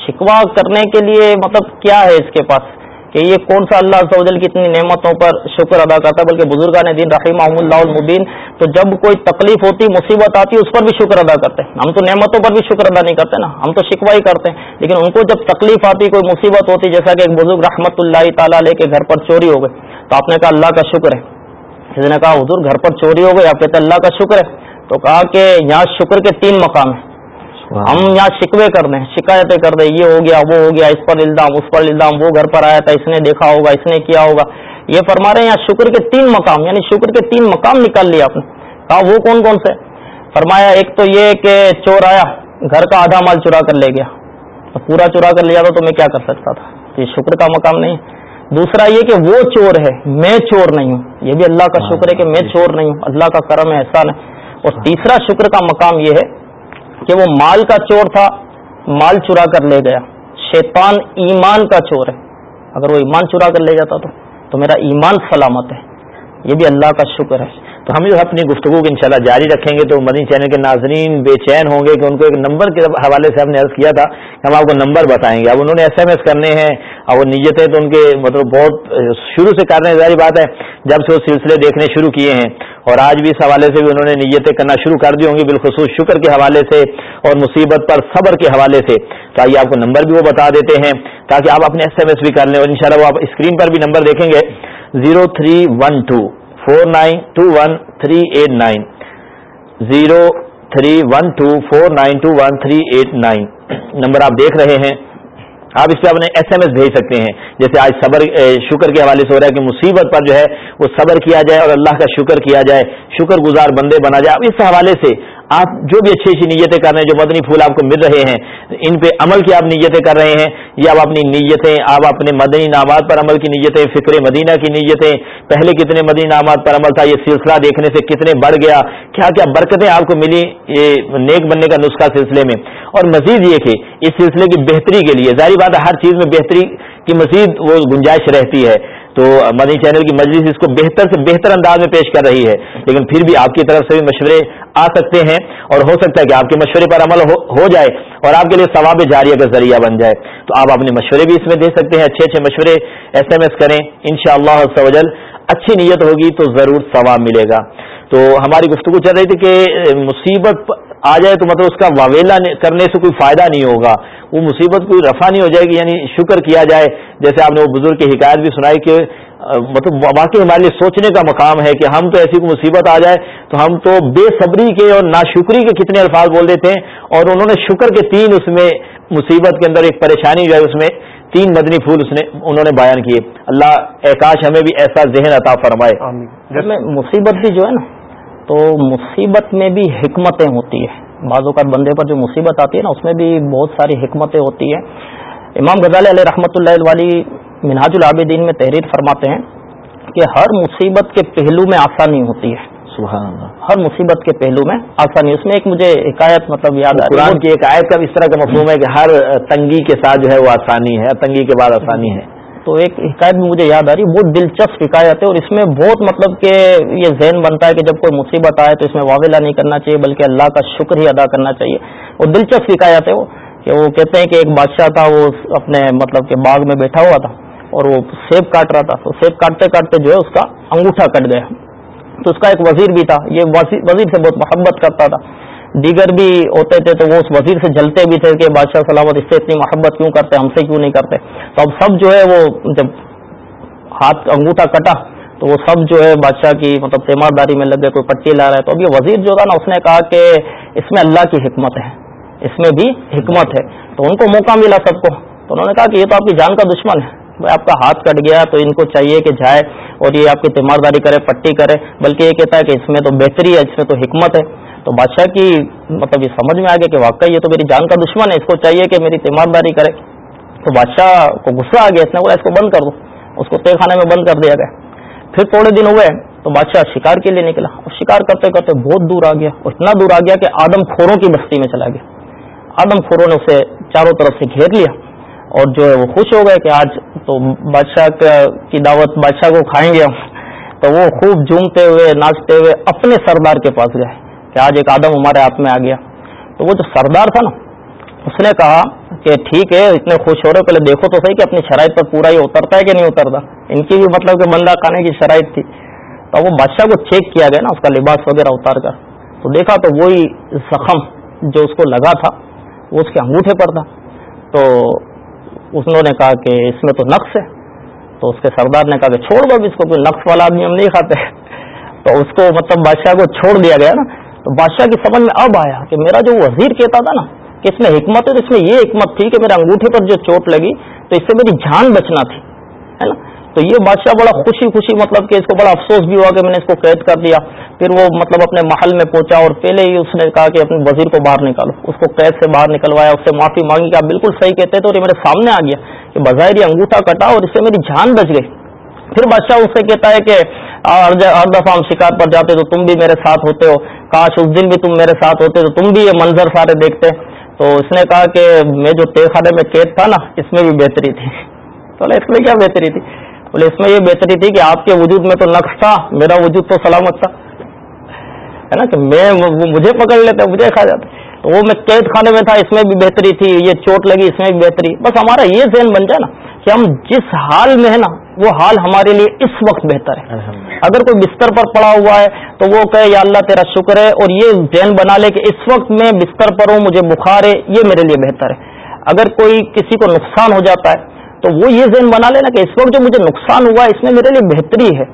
شکوا کرنے کے لیے مطلب کیا ہے اس کے پاس؟ کہ یہ کون سا اللہ سوجل کی اتنی نعمتوں پر شکر ادا کرتا ہے؟ بلکہ بزرگان دین رحیم اللہ المبین، تو جب کوئی تکلیف ہوتی، مصیبت آتی، اس پر بھی شکر ادا کرتے ہیں۔ ہم تو نعمتوں پر بھی شکر ادا نہیں کرتے نا، ہم تو شکوا ہی کرتے ہیں۔ لیکن ان کو جب تکلیف آتی، کوئی مصیبت ہوتی، جیسا کہ ایک بزرگ رحمت اللہ تعالیٰ لے کے گھر پر چوری ہو گئی تو آپ نے کہا اللہ کا شکر ہے۔ کسی نے کہا، حضور، گھر پر چوری ہو گئی آپ کہتے اللہ کا شکر ہے؟ تو کہا کہ یہاں شکر کے تین مقام ہیں۔ ہم یہاں شکوے کر دیں شکایتیں کر دیں یہ ہو گیا وہ ہو گیا اس پر الزام اس پر الزام وہ گھر پر آیا تھا اس نے دیکھا ہوگا اس نے کیا ہوگا۔ یہ فرما رہے ہیں یہاں شکر کے تین مقام یعنی شکر کے تین مقام نکال لیا آپ نے۔ کہا وہ کون کون سے؟ فرمایا ایک تو یہ کہ چور آیا گھر کا آدھا مال چرا کر لے گیا۔ پورا چرا کر لیا تھا تو میں کیا کر سکتا تھا؟ یہ شکر کا مقام نہیں۔ دوسرا یہ کہ وہ چور ہے میں چور نہیں ہوں۔ یہ بھی اللہ کا شکر ہے کہ میں چور نہیں ہوں اللہ کا کرم ہے احسان ہے۔ اور تیسرا شکر کا مقام یہ ہے کہ وہ مال کا چور تھا، مال چرا کر لے گیا۔ شیطان ایمان کا چور ہے۔ اگر وہ ایمان چرا کر لے جاتا تو تو میرا ایمان سلامت ہے۔ یہ بھی اللہ کا شکر ہے۔ تو ہم جو اپنی گفتگو کو انشاءاللہ جاری رکھیں گے تو مدنی چینل کے ناظرین بے چین ہوں گے کہ ان کو ایک نمبر کے حوالے سے ہم نے عرض کیا تھا کہ ہم آپ کو نمبر بتائیں گے۔ اب انہوں نے ایس ایم ایس کرنے ہیں اور وہ نیت ہے تو ان کے مطلب بہت شروع سے کر رہے ہیں ظاہری بات ہے، جب سے وہ سلسلے دیکھنے شروع کیے ہیں۔ اور آج بھی اس حوالے سے بھی انہوں نے نیتیں کرنا شروع کر دی ہوں گی، بالخصوص شکر کے حوالے سے اور مصیبت پر صبر کے حوالے سے۔ تو آئیے آپ کو نمبر بھی وہ بتا دیتے ہیں تاکہ آپ اپنے ایس ایم ایس بھی کر لیں اور ان وہ آپ اسکرین پر بھی نمبر دیکھیں گے۔ Zero three one two. Four nine two one three eight nine zero three one two four nine two one three eight nine number آپ دیکھ رہے ہیں. آپ اس پہ اپنے ایس ایم ایس بھیج سکتے ہیں. جیسے آج صبر شکر کے حوالے سے ہو رہا ہے کہ مصیبت پر جو ہے وہ صبر کیا جائے اور اللہ کا شکر کیا جائے. شکر گزار بندے بنا جائے. اب اس حوالے سے آپ جو بھی اچھی اچھی نیتیں کر رہے ہیں، جو مدنی پھول آپ کو مل رہے ہیں، ان پہ عمل کی آپ نیتیں کر رہے ہیں، یا آپ اپنی نیتیں، آپ اپنے مدنی نامات پر عمل کی نیتیں، فکر مدینہ کی نیتیں، پہلے کتنے مدنی نامات پر عمل تھا، یہ سلسلہ دیکھنے سے کتنے بڑھ گیا، کیا کیا برکتیں آپ کو ملی، یہ نیک بننے کا نسخہ سلسلے میں۔ اور مزید یہ کہ اس سلسلے کی بہتری کے لیے، ظاہری بات ہے ہر چیز میں بہتری کی مزید وہ گنجائش رہتی ہے، تو مدنی چینل کی مجلس اس کو بہتر سے بہتر انداز میں پیش کر رہی ہے، لیکن پھر بھی آپ کی طرف سے بھی مشورے آ سکتے ہیں اور ہو سکتا ہے کہ آپ کے مشورے پر عمل ہو جائے اور آپ کے لیے ثواب جاری کا ذریعہ بن جائے۔ تو آپ اپنے مشورے بھی اس میں دے سکتے ہیں، اچھے اچھے مشورے ایس ایم ایس کریں ان شاء اللہ اچھی نیت ہوگی تو ضرور ثواب ملے گا۔ تو ہماری گفتگو چل رہی تھی کہ مصیبت آ جائے تو مطلب اس کا واویلا کرنے سے کوئی فائدہ نہیں ہوگا۔ وہ مصیبت کوئی رفع نہیں ہو جائے گی یعنی شکر کیا جائے۔ جیسے آپ نے وہ بزرگ کی حکایت بھی سنائی کہ مطلب واقعی ہمارے لیے سوچنے کا مقام ہے کہ ہم تو ایسی کوئی مصیبت آ جائے تو ہم تو بے صبری کے اور ناشکری کے کتنے الفاظ بول دیتے ہیں۔ اور انہوں نے شکر کے تین اس میں مصیبت کے اندر ایک پریشانی جو ہے، اس میں تین مدنی پھول اس نے انہوں نے بیان کیے۔ اللہ احکاش ہمیں بھی ایسا ذہن عطا فرمائے۔ مصیبت بھی جو ہے نا تو مصیبت میں بھی حکمتیں ہوتی ہیں۔ بعض اوقات بندے پر جو مصیبت آتی ہے نا اس میں بھی بہت ساری حکمتیں ہوتی ہیں۔ امام غزال علیہ رحمۃ اللہ والی مناج العابدین میں تحریر فرماتے ہیں کہ ہر مصیبت کے پہلو میں آسانی ہوتی ہے۔ سبحان اللہ۔ ہر مصیبت کے پہلو میں آسانی اس میں ایک مجھے حکایت مطلب یاد قرآن کی ایک آیت کا اس طرح کا مفہوم ہے کہ ہر تنگی کے ساتھ جو ہے وہ آسانی ہے تنگی کے بعد آسانی ہے۔ تو ایک حکایت بھی مجھے یاد آ رہی بہت دلچسپ حکایت ہے اور اس میں بہت مطلب کہ یہ ذہن بنتا ہے کہ جب کوئی مصیبت آئے تو اس میں واویلا نہیں کرنا چاہیے، بلکہ اللہ کا شکر ہی ادا کرنا چاہیے۔ اور دلچسپ حکایت ہے وہ، کہ وہ کہتے ہیں کہ ایک بادشاہ تھا، وہ اپنے مطلب کہ باغ میں بیٹھا ہوا تھا اور وہ سیب کاٹ رہا تھا۔ تو سیب کاٹتے کاٹتے جو ہے اس کا انگوٹھا کٹ گیا۔ تو اس کا ایک وزیر بھی تھا، یہ وزیر سے بہت محبت کرتا تھا۔ دیگر بھی ہوتے تھے تو وہ اس وزیر سے جلتے بھی تھے کہ بادشاہ سلامت اس سے اتنی محبت کیوں کرتے، ہم سے کیوں نہیں کرتے؟ تو اب سب جو ہے وہ جب ہاتھ انگوٹھا کٹا تو وہ سب جو ہے بادشاہ کی مطلب تیمارداری میں لگ گئے، کوئی پٹی لا رہا ہے۔ تو اب یہ وزیر جو تھا نا، اس نے کہا کہ اس میں اللہ کی حکمت ہے، اس میں بھی حکمت ہے۔ تو ان کو موقع ملا سب کو۔ تو انہوں نے کہا کہ یہ تو آپ کی جان کا دشمن ہے۔ آپ کا ہاتھ کٹ گیا تو ان کو چاہیے کہ جائے اور یہ آپ کی تیمارداری کرے، پٹی کرے۔ بلکہ یہ کہتا ہے کہ اس میں تو بہتری ہے، اس میں تو حکمت ہے۔ تو بادشاہ کی مطلب یہ سمجھ میں آ گیا کہ واقعی یہ تو میری جان کا دشمن ہے، اس کو چاہیے کہ میری تیمارداری کرے۔ تو بادشاہ کو غصہ آ گیا، اس نے بولا اس کو بند کر دو، اس کو تے خانے میں بند کر دیا گیا۔ پھر تھوڑے دن ہوئے، تو بادشاہ شکار کے لیے نکلا۔ اور شکار کرتے کرتے بہت دور آ گیا، اور اتنا دور آ گیا کہ آدم خوروں کی بستی میں چلا گیا۔ آدم خوروں نے اسے چاروں طرف سے گھیر لیا، اور جو ہے وہ خوش ہو گئے کہ آج تو بادشاہ کی دعوت بادشاہ کو کھائیں گے تو وہ خوب جھومتے ہوئے، ناچتے ہوئے اپنے سردار کے پاس گئے۔ کہ آج ایک آدم ہمارے ہاتھ میں آ گیا۔ تو وہ جو سردار تھا نا، اس نے کہا کہ ٹھیک ہے، اتنے خوش ہو رہے پہلے دیکھو تو صحیح کہ اپنی شرائط پر پورا یہ اترتا ہے کہ نہیں اترتا۔ ان کی بھی مطلب کہ بندہ کھانے کی شرائط تھی۔ تو وہ بادشاہ کو چیک کیا گیا نا، اس کا لباس وغیرہ اتار کر۔ تو دیکھا تو وہی زخم جو اس کو لگا تھا، وہ اس کے انگوٹھے پر تھا۔ تو انہوں نے کہا کہ اس میں تو نقص ہے۔ تو اس کے سردار نے کہا کہ چھوڑ دو اس کو کوئی نقص والا آدمی ہم نہیں کھاتے۔ تو اس کو مطلب بادشاہ کو چھوڑ دیا گیا نا۔ تو بادشاہ کی سمجھ میں اب آیا کہ میرا جو وزیر کہتا تھا نا کہ اس میں حکمت ہے تو اس میں یہ حکمت تھی کہ میرے انگوٹھے پر جو چوٹ لگی تو اس سے میری جان بچنا تھی، ہے نا؟ تو یہ بادشاہ بڑا خوشی خوشی مطلب کہ اس کو بڑا افسوس بھی ہوا کہ میں نے اس کو قید کر دیا۔ پھر وہ مطلب اپنے محل میں پہنچا اور پہلے ہی اس نے کہا کہ اپنے وزیر کو باہر نکالو۔ اس کو قید سے باہر نکلوایا، اس سے معافی مانگی کہ آپ بالکل صحیح کہتے تو یہ میرے سامنے آ گیا کہ بظاہر یہ انگوٹھا کٹا اور اس سے میری جان بچ گئی۔ پھر بادشاہ اس سے کہتا ہے کہ ہر دفعہ ہم شکار پر جاتے تو تم بھی میرے ساتھ ہوتے ہو۔ کاش اس دن بھی تم میرے ساتھ ہوتے تو تم بھی یہ منظر سارے دیکھتے۔ تو اس نے کہا کہ میں جو تے خانے میں قید تھا نا، اس میں بھی بہتری تھی۔ [laughs] بولے اس میں کیا بہتری تھی؟ بولے، اس میں یہ بہتری تھی کہ آپ کے وجود میں تو نقص تھا، میرا وجود تو سلامت تھا۔ ہے نا کہ میں مجھے پکڑ لیتے، مجھے کھا جاتے۔ تو وہ میں قید خانے میں تھا اس میں بھی بہتری تھی یہ چوٹ لگی اس میں بھی بہتری۔ بس ہمارا یہ ذہن بن جائے نا کہ ہم جس حال میں ہے نا وہ حال ہمارے لیے اس وقت بہتر ہے۔ اگر کوئی بستر پر پڑا ہوا ہے تو وہ کہے یا اللہ تیرا شکر ہے اور یہ ذہن بنا لے کہ اس وقت میں بستر پر ہوں مجھے بخار ہے یہ میرے لیے بہتر ہے۔ اگر کوئی کسی کو نقصان ہو جاتا ہے تو وہ یہ ذہن بنا لینا کہ اس وقت جو مجھے نقصان ہوا ہے اس میں میرے لیے بہتری ہے۔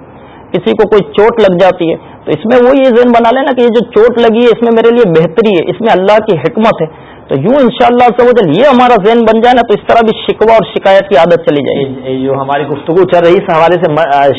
کسی کو کوئی چوٹ لگ جاتی ہے تو اس میں وہ یہ ذہن بنا لینا کہ یہ جو چوٹ لگی ہے اس میں میرے لیے بہتری ہے اس میں اللہ کی حکمت ہے۔ تو یوں ان شاء اللہ سے یہ ہمارا ذہن بن جائے نا تو اس طرح بھی شکوہ اور شکایت کی عادت چلی جائے جو ہماری گفتگو چل رہی اس حوالے سے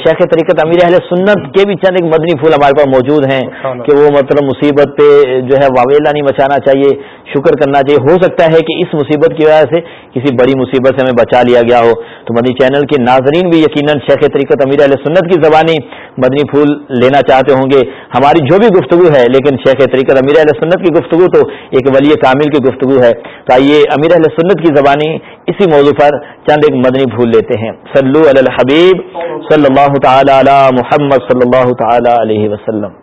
شیخ طریقت امیر اہل سنت کے بھی چند ایک مدنی پھول ہمارے پاس موجود ہیں کہ وہ مطلب مصیبت پہ جو ہے واویلا نہیں مچانا چاہیے شکر کرنا چاہیے۔ ہو سکتا ہے کہ اس مصیبت کی وجہ سے کسی بڑی مصیبت سے ہمیں بچا لیا گیا ہو۔ تو مدنی چینل کے ناظرین بھی یقیناً شیخ طریقت امیر اہل سنت کی زبانی مدنی پھول لینا چاہتے ہوں گے۔ ہماری جو بھی گفتگو ہے، لیکن شیخ طریقت امیر اہل سنت کی گفتگو تو ایک ولی کامل کی گفتگو ہے۔ تو آئیے امیر اہل سنت کی زبانی اسی موضوع پر چند ایک مدنی بھول لیتے ہیں۔ صلو علی الحبیب صلی اللہ تعالی علی محمد صلی اللہ تعالی علیہ وسلم۔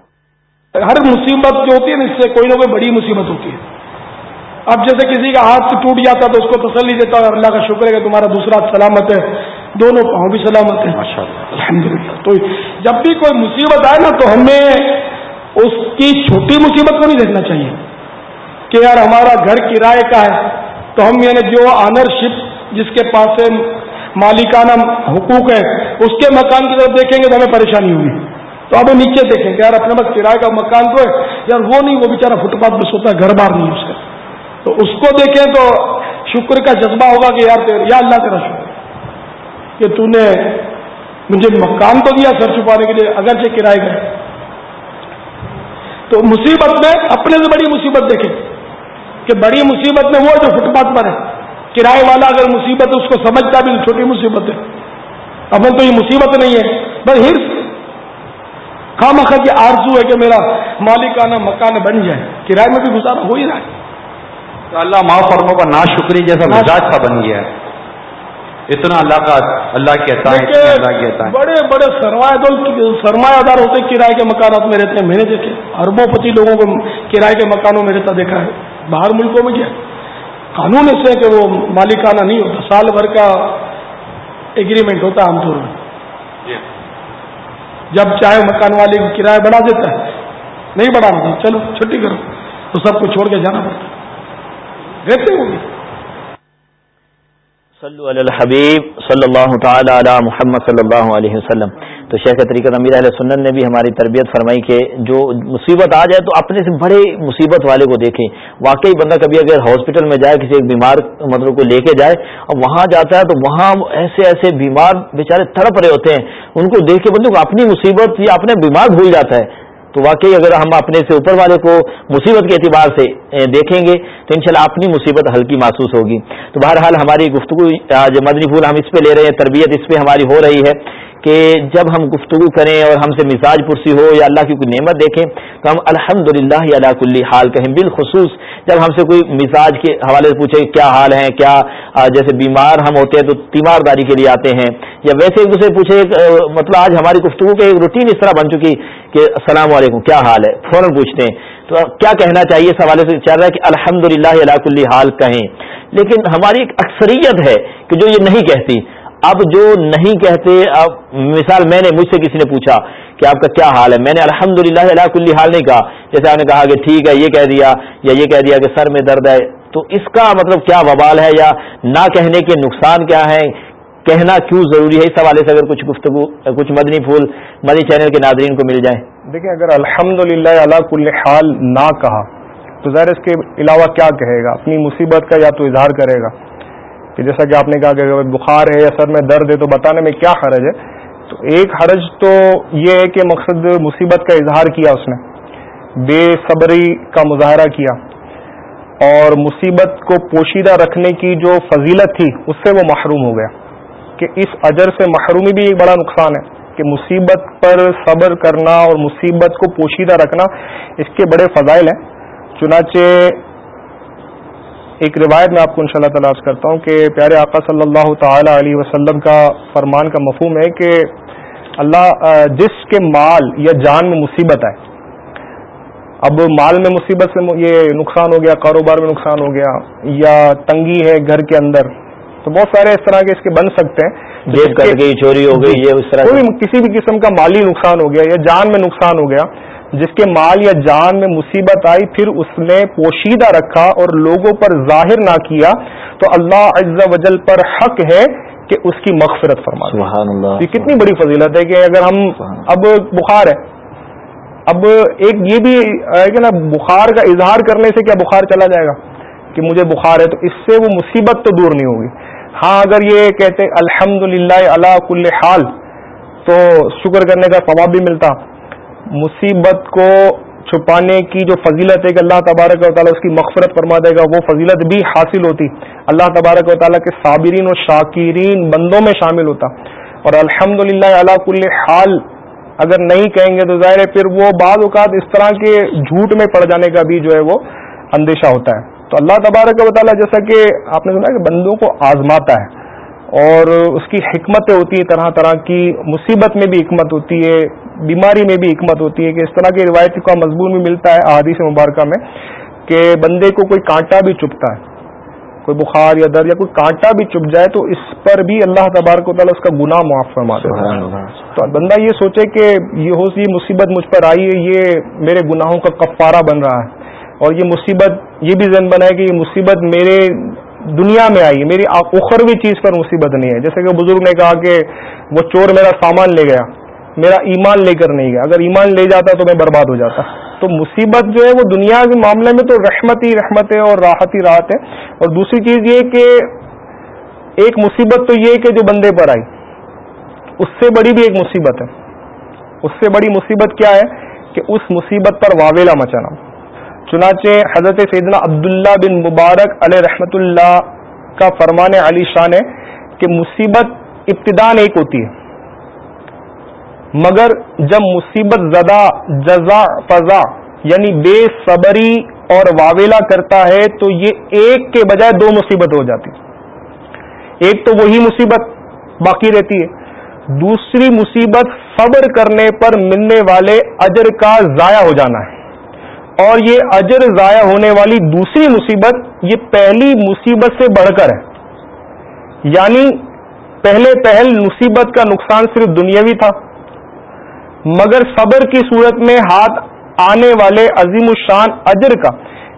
ہر مصیبت جو ہوتی ہے نا، اس سے کوئی نہ کوئی بڑی مصیبت ہوتی ہے۔ اب جیسے کسی کا ہاتھ ٹوٹ جاتا تو اس کو تسلی دیتا ہے اللہ کا شکر ہے کہ تمہارا دوسرا سلامت ہے۔ دونوں پاؤں بھی سلامت ہے الحمد للہ تو جب بھی کوئی مصیبت آئے نا تو ہمیں اس کی چھوٹی مصیبت کو نہیں دیکھنا چاہیے کہ یار ہمارا گھر کرائے کا ہے تو ہم یعنی جو آنرشپ جس کے پاس مالکانہ حقوق ہے اس کے مکان کی طرف دیکھیں گے تو ہمیں پریشانی ہوگی۔ تو اب نیچے دیکھیں گے یار اپنے پاس کرائے کا مکان تو ہے یار وہ نہیں وہ بیچارہ فٹ پاتھ میں سوتا ہے گھر بار نہیں اس کا۔ تو اس کو دیکھیں تو شکر کا جذبہ ہوگا کہ یار یا اللہ تیرا شکر۔ کہ تو نے مجھے مکان تو دیا سر چھپانے کے لیے، اگرچہ کرائے گئے۔ تو مصیبت میں اپنے سے بڑی مصیبت دیکھیں کہ بڑی مصیبت میں وہ جو فٹ پاتھ پر ہے۔ کرائے والا اگر مصیبت ہے اس کو سمجھتا بھی چھوٹی مصیبت ہے۔ اب تو یہ مصیبت نہیں ہے۔ بس ہرس خام خا کی آرزو ہے کہ میرا مالکانہ مکان بن جائے۔ کرائے میں بھی گزارا ہو ہی رہا ہے۔ اللہ معاف فرموں کا نا شکری جیسا مزاج کا بن گیا۔ ہے اتنا اللہ کا اللہ کہتا ہے اللہ کہتا ہے۔ بڑے بڑے سرمایہ دول سرمایہ دار ہوتے کرائے کے مکانات میں رہتے ہیں۔ میں نے دیکھے اربوں پتی لوگوں کو کرائے کے مکانوں میں رہتا دیکھا ہے۔ باہر ملکوں میں کیا قانون اس کہ وہ مالکانہ نہیں ہوتا سال بھر کا ایگریمنٹ ہوتا ہے عام طور میں جب چاہے مکان والے کرایہ بڑھا دیتا ہے۔ نہیں بڑھانا چلو چھٹی کرو۔ تو سب کو چھوڑ کے جانا پڑتا رہتے ہوں گے صلو علی الحبیب صلی اللہ تعالی علی محمد صلی اللہ علیہ وسلم. تو شیخ طریقت امیر علیہ سنن نے بھی ہماری تربیت فرمائی کہ جو مصیبت آ جائے تو اپنے سے بڑے مصیبت والے کو دیکھیں. واقعی بندہ کبھی اگر ہاسپٹل میں جائے، کسی ایک بیمار مطلب کو لے کے جائے اور وہاں جاتا ہے تو وہاں ایسے ایسے بیمار بیچارے تڑپ رہے ہوتے ہیں۔ ان کو دیکھ کے بندے کو اپنی مصیبت یا اپنے بیمار بھول جاتا ہے۔ تو واقعی اگر ہم اپنے سے اوپر والے کو مصیبت کے اعتبار سے دیکھیں گے، تو انشاءاللہ اپنی مصیبت ہلکی محسوس ہوگی۔ تو بہرحال ہماری گفتگو آج مدنی پھول ہم اس پہ لے رہے ہیں، تربیت اس پہ ہماری ہو رہی ہے۔ کہ جب ہم گفتگو کریں اور ہم سے مزاج پرسی ہو یا اللہ کی کوئی نعمت دیکھیں، تو ہم الحمد للہ اللہ کلی حال کہیں بالخصوص جب ہم سے کوئی مزاج کے حوالے سے پوچھے کیا حال ہے کیا جیسے بیمار ہم ہوتے ہیں تو تیمارداری کے لیے آتے ہیں، یا ویسے ایک دوسرے پوچھے مطلب آج ہماری گفتگو کے ایک روٹین اس طرح بن چکی کہ السلام علیکم، کیا حال ہے؟ فوراً پوچھتے ہیں۔ تو کیا کہنا چاہیے؟ اس حوالے سے چل رہا ہے کہ الحمد للہ اللہ کلی حال کہیں۔ لیکن ہماری ایک اکثریت ہے کہ جو یہ نہیں کہتی۔ اب جو نہیں کہتے، اب مثال میں نے مجھ سے کسی نے پوچھا کہ آپ کا کیا حال ہے، میں نے الحمد للہ اللہ کلی حال نہیں کہا، جیسے آپ نے کہا کہ ٹھیک ہے، یہ کہہ دیا یا یہ کہہ دیا کہ سر میں درد ہے، تو اس کا مطلب کیا وبال ہے یا نہ کہنے کے نقصان کیا ہے کہنا کیوں ضروری ہے؟ اس حوالے سے اگر کچھ گفتگو، کچھ مدنی پھول، مدنی چینل کے ناظرین کو مل جائیں۔ دیکھیں، اگر الحمد للہ اللہ کل حال نہ کہا، تو ظاہر اس کے علاوہ کیا کہے گا؟ اپنی مصیبت کا یا تو اظہار کرے گا۔ کہ جیسا کہ آپ نے کہا کہ بخار ہے یا سر میں درد ہے تو بتانے میں کیا حرج ہے؟ تو ایک حرج تو یہ ہے کہ مقصد مصیبت کا اظہار کیا اس نے، بے صبری کا مظاہرہ کیا۔ اور مصیبت کو پوشیدہ رکھنے کی جو فضیلت تھی، اس سے وہ محروم ہو گیا۔ کہ اس اجر سے محرومی بھی ایک بڑا نقصان ہے۔ کہ مصیبت پر صبر کرنا اور مصیبت کو پوشیدہ رکھنا اس کے بڑے فضائل ہیں۔ چنانچہ ایک روایت میں آپ کو ان شاء اللہ تعالیٰ کرتا ہوں کہ پیارے آقا صلی اللہ تعالی علیہ وسلم کا فرمان کا مفہوم ہے کہ اللہ جس کے مال یا جان میں مصیبت آئے اب مال میں مصیبت سے یہ نقصان ہو گیا کاروبار میں نقصان ہو گیا یا تنگی ہے گھر کے اندر تو بہت سارے اس طرح کے اس کے بن سکتے ہیں۔ چوری ہو گئی یہ اس طرح کوئی کسی بھی قسم کا مالی نقصان ہو گیا یا جان میں نقصان ہو گیا۔ جس کے مال یا جان میں مصیبت آئی پھر اس نے پوشیدہ رکھا اور لوگوں پر ظاہر نہ کیا۔ تو اللہ عز و جل پر حق ہے کہ اس کی مغفرت فرما سبحان اللہ یہ کتنی بڑی فضیلت ہے کہ اگر ہم اب بخار ہے۔ اب ایک یہ بھی ہے کہ نا بخار کا اظہار کرنے سے کیا بخار چلا جائے گا؟ کہ مجھے بخار ہے تو اس سے وہ مصیبت تو دور نہیں ہوگی۔ ہاں اگر یہ کہتے الحمد للہ اللہ کل حال تو شکر کرنے کا ثواب بھی ملتا۔ مصیبت کو چھپانے کی جو فضیلت ہے کہ اللہ تبارک و تعالیٰ اس کی مغفرت فرما دے گا، وہ فضیلت بھی حاصل ہوتی۔ اللہ تبارک و تعالیٰ کے صابرین و شاکرین بندوں میں شامل ہوتا۔ اور الحمد للہ اللہ کل حال، اگر نہیں کہیں گے تو ظاہر ہے پھر وہ بعض اوقات اس طرح کے جھوٹ میں پڑ جانے کا بھی جو ہے وہ اندیشہ ہوتا ہے۔ تو اللہ تبارک و تعالیٰ جیسا کہ آپ نے سنا کہ بندوں کو آزماتا ہے۔ اور اس کی حکمتیں ہوتی ہیں طرح طرح کی مصیبت میں بھی حکمت ہوتی ہے بیماری میں بھی حکمت ہوتی ہے کہ اس طرح کی روایت کا مضمون بھی ملتا ہے احادیث مبارکہ میں کہ بندے کو کوئی کانٹا بھی چپتا ہے کوئی بخار یا درد یا کوئی کانٹا بھی چپ جائے تو اس پر بھی اللہ تبارک و تعالیٰ اس کا گناہ معاف فرما دیتا ہے تو بندہ یہ سوچے کہ یہ ہو سی مصیبت مجھ پر آئی ہے یہ میرے گناہوں کا کفارہ بن رہا ہے اور یہ مصیبت یہ بھی ذہن بنا ہے کہ یہ مصیبت میرے دنیا میں آئی، میری اخروی چیز پر مصیبت نہیں ہے۔ جیسے کہ بزرگ نے کہا کہ وہ چور میرا سامان لے گیا، میرا ایمان لے کر نہیں گیا۔ اگر ایمان لے جاتا تو میں برباد ہو جاتا۔ تو مصیبت جو ہے وہ دنیا کے معاملے میں تو رحمت ہی رحمت ہے اور راحت ہی راحت ہے۔ اور دوسری چیز یہ کہ ایک مصیبت تو یہ کہ جو بندے پر آئی، اس سے بڑی بھی ایک مصیبت ہے۔ اس سے بڑی مصیبت کیا ہے کہ اس مصیبت پر واویلا مچانا چنانچہ حضرت سیدنا عبداللہ بن مبارک علیہ رحمت اللہ کا فرمان علی شان ہے کہ مصیبت ابتدا ایک ہوتی ہے۔ مگر جب مصیبت زدہ، جزا، فضا یعنی بے صبری اور واویلا کرتا ہے تو یہ ایک کے بجائے دو مصیبت ہو جاتی۔ ایک تو وہی مصیبت باقی رہتی ہے۔ دوسری مصیبت صبر کرنے پر ملنے والے اجر کا ضائع ہو جانا ہے۔ اور یہ اجر ضائع ہونے والی دوسری مصیبت یہ پہلی مصیبت سے بڑھ کر ہے۔ یعنی پہلے پہل مصیبت کا نقصان صرف دنیاوی تھا، مگر صبر کی صورت میں ہاتھ آنے والے عظیم الشان اجر کا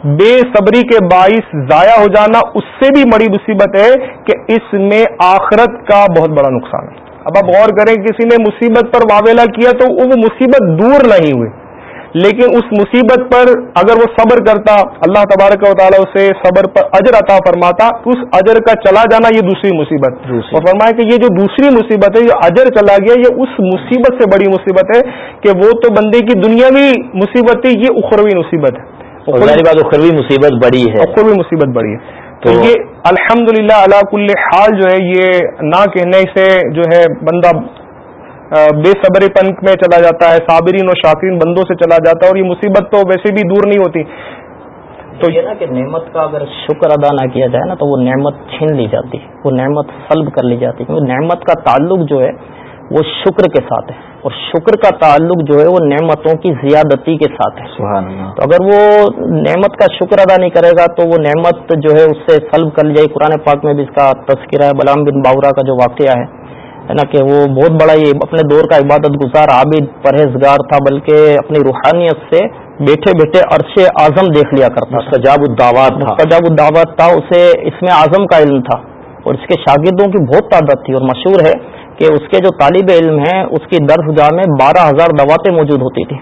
بے صبری کے باعث ضائع ہو جانا اس سے بھی بڑی مصیبت ہے کہ اس میں آخرت کا بہت بڑا نقصان ہے۔ اب آپ غور کریں، کسی نے مصیبت پر واویلا کیا تو وہ مصیبت دور نہیں ہوئی۔ لیکن اس مصیبت پر اگر وہ صبر کرتا اللہ تبارک و تعالیٰ اسے صبر پر اجر عطا فرماتا اس اجر کا چلا جانا یہ دوسری مصیبت اور فرمایا کہ یہ جو دوسری مصیبت ہے یہ اجر چلا گیا یہ اس مصیبت سے بڑی مصیبت ہے کہ وہ تو بندے کی دنیاوی مصیبت تھی یہ اخروی مصیبت ہے۔ اخروی مصیبت بڑی ہے۔ اخروی مصیبت بڑی ہے۔ تو یہ الحمد للہ اللہ کل حال جو ہے یہ نہ کہنے سے جو ہے بندہ بے صبر پنک میں چلا جاتا ہے صابرین اور شاکرین بندوں سے چلا جاتا ہے اور یہ مصیبت تو ویسے بھی دور نہیں ہوتی۔ تو یہ نا کہ نعمت کا اگر شکر ادا نہ کیا جائے نا تو وہ نعمت چھین لی جاتی وہ نعمت سلب کر لی جاتی۔ کیونکہ نعمت کا تعلق جو ہے وہ شکر کے ساتھ ہے۔ اور شکر کا تعلق جو ہے وہ نعمتوں کی زیادتی کے ساتھ ہے۔ تو اگر وہ نعمت کا شکر ادا نہیں کرے گا تو وہ نعمت جو ہے اس سے سلب کر لی جائے۔ قرآن پاک میں بھی اس کا تذکرہ ہے بلام بن باورا کا جو واقعہ ہے ہے نا کہ وہ بہت بڑا یہ اپنے دور کا عبادت گزار عابد پرہیزگار تھا بلکہ اپنی روحانیت سے بیٹھے بیٹھے عرش اعظم دیکھ لیا کرتا سجاب الدعوات سجاب الدعوات تھا اسے اس میں اعظم کا علم تھا۔ اور اس کے شاگردوں کی بہت تعداد تھی۔ اور مشہور ہے کہ اس کے جو طالب علم ہیں اس کی درس گاہ میں بارہ ہزار دواتیں موجود ہوتی تھی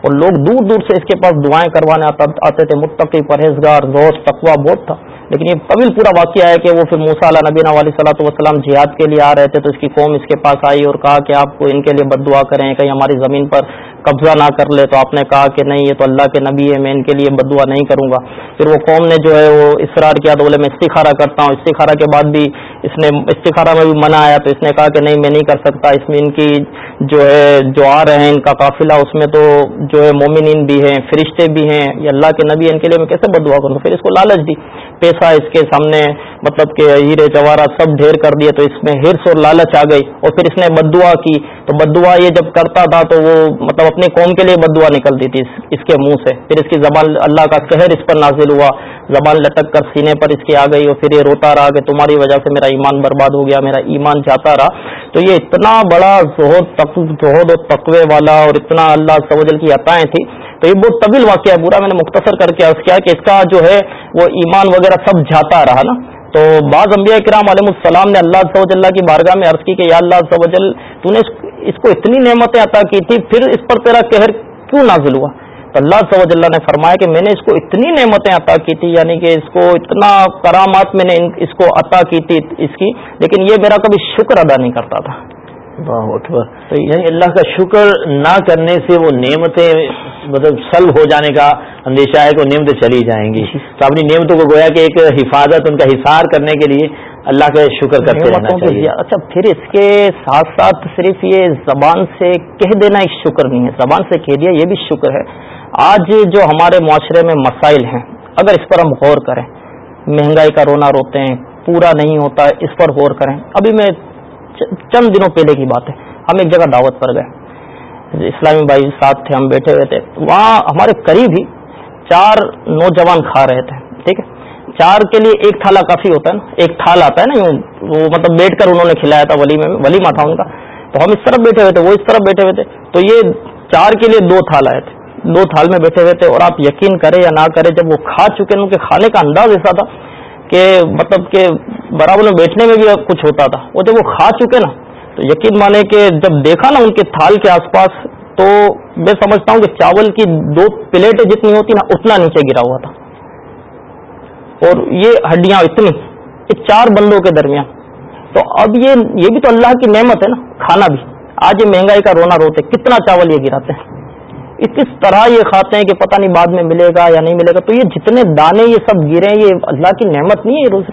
اور لوگ دور دور سے اس کے پاس دعائیں کروانے آتے تھے۔ متقی پرہیزگار روز تقوا بہت تھا۔ لیکن یہ طویل پورا واقعہ ہے کہ وہ پھر موسا علیہ نبینہ علیہ صلاح وسلم جہاد کے لیے آ رہے تھے تو اس کی قوم اس کے پاس آئی اور کہا کہ آپ کو ان کے لیے بد دعا کریں، کہیں ہماری زمین پر قبضہ نہ کر لے۔ تو آپ نے کہا کہ نہیں، یہ تو اللہ کے نبی ہے، میں ان کے لیے بد دعا نہیں کروں گا۔ پھر وہ قوم نے جو ہے وہ اصرار کیا، تو بولے میں استخارہ کرتا ہوں۔ استخارہ کے بعد بھی اس نے، استخارہ میں بھی منع آیا تو اس نے کہا کہ نہیں، میں نہیں کر سکتا۔ اس میں ان کی جو ہے جو آ رہے ہیں، ان کا قافلہ، اس میں تو جو ہے مومنین بھی ہیں، فرشتے بھی ہیں۔ یہ اللہ کے نبی ان کے لیے میں کیسے بد دعا کروں؟ پھر اس کو لالچ دی۔ پیسہ اس کے سامنے مطلب کہ ہیرے جواہرات سب ڈھیر کر دیے تو اس میں ہرس اور لالچ آ گئی اور پھر اس نے بد دعا کی۔ تو بد دعا یہ جب کرتا تھا تو وہ مطلب اپنی قوم کے لیے بد دعا نکلتی تھی اس کے منہ سے۔ پھر اس کی زبان، اللہ کا قہر اس پر نازل ہوا۔ زبان لٹک کر سینے پر اس کی آ گئی اور پھر یہ روتا رہا کہ تمہاری وجہ سے میرا ایمان برباد ہو گیا، میرا ایمان جاتا رہا۔ تو یہ اتنا بڑا زہد زہد و تقوی والا اور اتنا اللہ سوجل کی عطائیں تھی تو یہ بہت طویل واقعہ ہے، پورا میں نے مختصر کر کے عرض کیا کہ اس کا جو ہے وہ ایمان وغیرہ سب جاتا رہا نا۔ تو بعض انبیاء کرام علیہ السلام نے اللہ سوج اللہ کی بارگاہ میں عرض کی کہ یا اللہ سوجل تو نے اس کو اتنی نعمتیں عطا کی تھی، پھر اس پر تیرا کہر کیوں نازل ہوا؟ تو اللہ سوج اللہ نے فرمایا کہ میں نے اس کو اتنی نعمتیں عطا کی تھی یعنی کہ اس کو اتنا کرامات میں نے اس کو عطا کی تھی اس کی، لیکن یہ میرا کبھی شکر ادا نہیں کرتا تھا۔ تو یعنی اللہ کا شکر نہ کرنے سے وہ نعمتیں مطلب سلب ہو جانے کا اندیشہ ہے کہ وہ نعمتیں چلی جائیں گی۔ تو اپنی نعمتوں کو گویا کہ ایک حفاظت ان کا حصار کرنے کے لیے اللہ کا شکر کرتے رہنا چاہیے۔ اچھا پھر اس کے ساتھ ساتھ صرف یہ زبان سے کہہ دینا ایک شکر نہیں ہے۔ زبان سے کہہ دیا یہ بھی شکر ہے۔ آج جو ہمارے معاشرے میں مسائل ہیں اگر اس پر ہم غور کریں مہنگائی کا رونا روتے ہیں پورا نہیں ہوتا اس پر غور کریں۔ ابھی میں چند دنوں پہلے کی بات ہے۔ ہم ایک جگہ دعوت پر گئے۔ جی، اسلامی بھائی ساتھ تھے، ہم بیٹھے ہوئے تھے۔ وہاں ہمارے قریب ہی چار نوجوان کھا رہے تھے، ٹھیک ہے؟ چار کے لیے ایک تھالا کافی ہوتا ہے نا، ایک تھال آتا ہے نا، یوں، وہ مطلب بیٹھ کر انہوں نے کھلایا تھا ولی میں ولیما تھا ان کا۔ تو ہم اس طرف بیٹھے ہوئے تھے، وہ اس طرف بیٹھے ہوئے تھے۔ تو یہ چار کے لیے دو تھال آئے تھے۔ دو تھال میں بیٹھے ہوئے تھے، اور آپ یقین کریں یا نہ کریں، جب وہ کھا چکے ان کے کھانے کا انداز ایسا تھا کہ مطلب کہ برابر میں بیٹھنے میں بھی کچھ ہوتا تھا۔ وہ جب وہ کھا چکے نا، تو یقین مانے کہ جب دیکھا نا ان کے تھال کے آس پاس، تو میں سمجھتا ہوں کہ چاول کی دو پلیٹیں جتنی ہوتی نا، اتنا نیچے گرا ہوا تھا۔ اور یہ ہڈیاں اتنی یہ چار بندوں کے درمیان۔ تو اب یہ یہ بھی تو اللہ کی نعمت ہے نا، کھانا بھی۔ آج یہ مہنگائی کا رونا روتے، کتنا چاول یہ گراتے ہیں۔ کس طرح یہ کھاتے ہیں کہ پتہ نہیں بعد میں ملے گا یا نہیں ملے گا؟ تو یہ جتنے دانے یہ سب گرے یہ اللہ کی نعمت نہیں ہے روز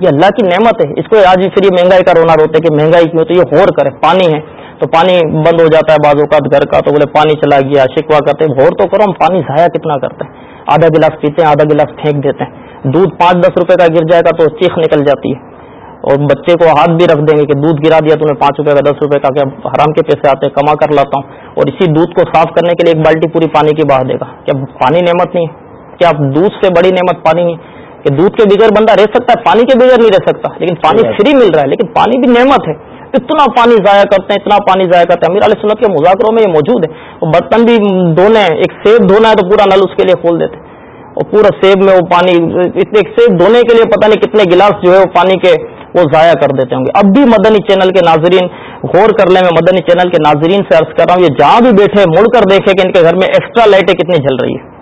یہ اللہ کی نعمت ہے۔ اس کو آج بھی پھر یہ مہنگائی کا رونا روتے کہ مہنگائی کی ہو تو یہ ہور کرے پانی ہے۔ تو پانی بند ہو جاتا ہے بعض اوقات گھر کا، تو بولے پانی چلا گیا شکوا کرتے غور تو کرو، ہم پانی ضائع کتنا کرتے ہیں؟ آدھا گلاس پیتے ہیں، آدھا گلاس پھینک دیتے ہیں۔ دودھ پانچ دس روپے کا گر جائے گا تو چیخ نکل جاتی ہے۔ اور بچے کو ہاتھ بھی رکھ دیں گے کہ دودھ گرا دیا تمہیں پانچ روپے کا دس روپے کا کہ حرام کے پیسے آتے ہیں کما کر لاتا ہوں۔ اور اسی دودھ کو صاف کرنے کے لیے ایک بالٹی پوری پانی کی بہا دے گا۔ کیا پانی نعمت نہیں ہے۔ کیا دودھ سے بڑی نعمت پانی نہیں کہ دودھ کے بغیر بندہ رہ سکتا ہے پانی کے بغیر نہیں رہ سکتا۔ لیکن پانی فری مل رہا ہے لیکن پانی بھی نعمت ہے۔ اتنا پانی ضائع کرتے ہیں اتنا پانی ضائع کرتے ہیں۔ امیر علیہ سنت کے مذاکروں میں یہ موجود ہے۔ وہ برتن بھی دھونے ایک سیب دھونا ہے تو پورا نل اس کے لیے کھول دیتے اور پورا سیب میں وہ پانی اتنے سیب دھونے کے لیے پتہ نہیں کتنے گلاس جو ہے وہ پانی کے وہ ضائع کر دیتے ہوں گے۔ اب بھی مدنی چینل کے ناظرین، غور کر لیں، میں مدنی چینل کے ناظرین سے عرض کر رہا ہوں، یہ جہاں بھی بیٹھے، مڑ کر دیکھے کہ ان کے گھر میں ایکسٹرا لائٹیں کتنی جل رہی ہے۔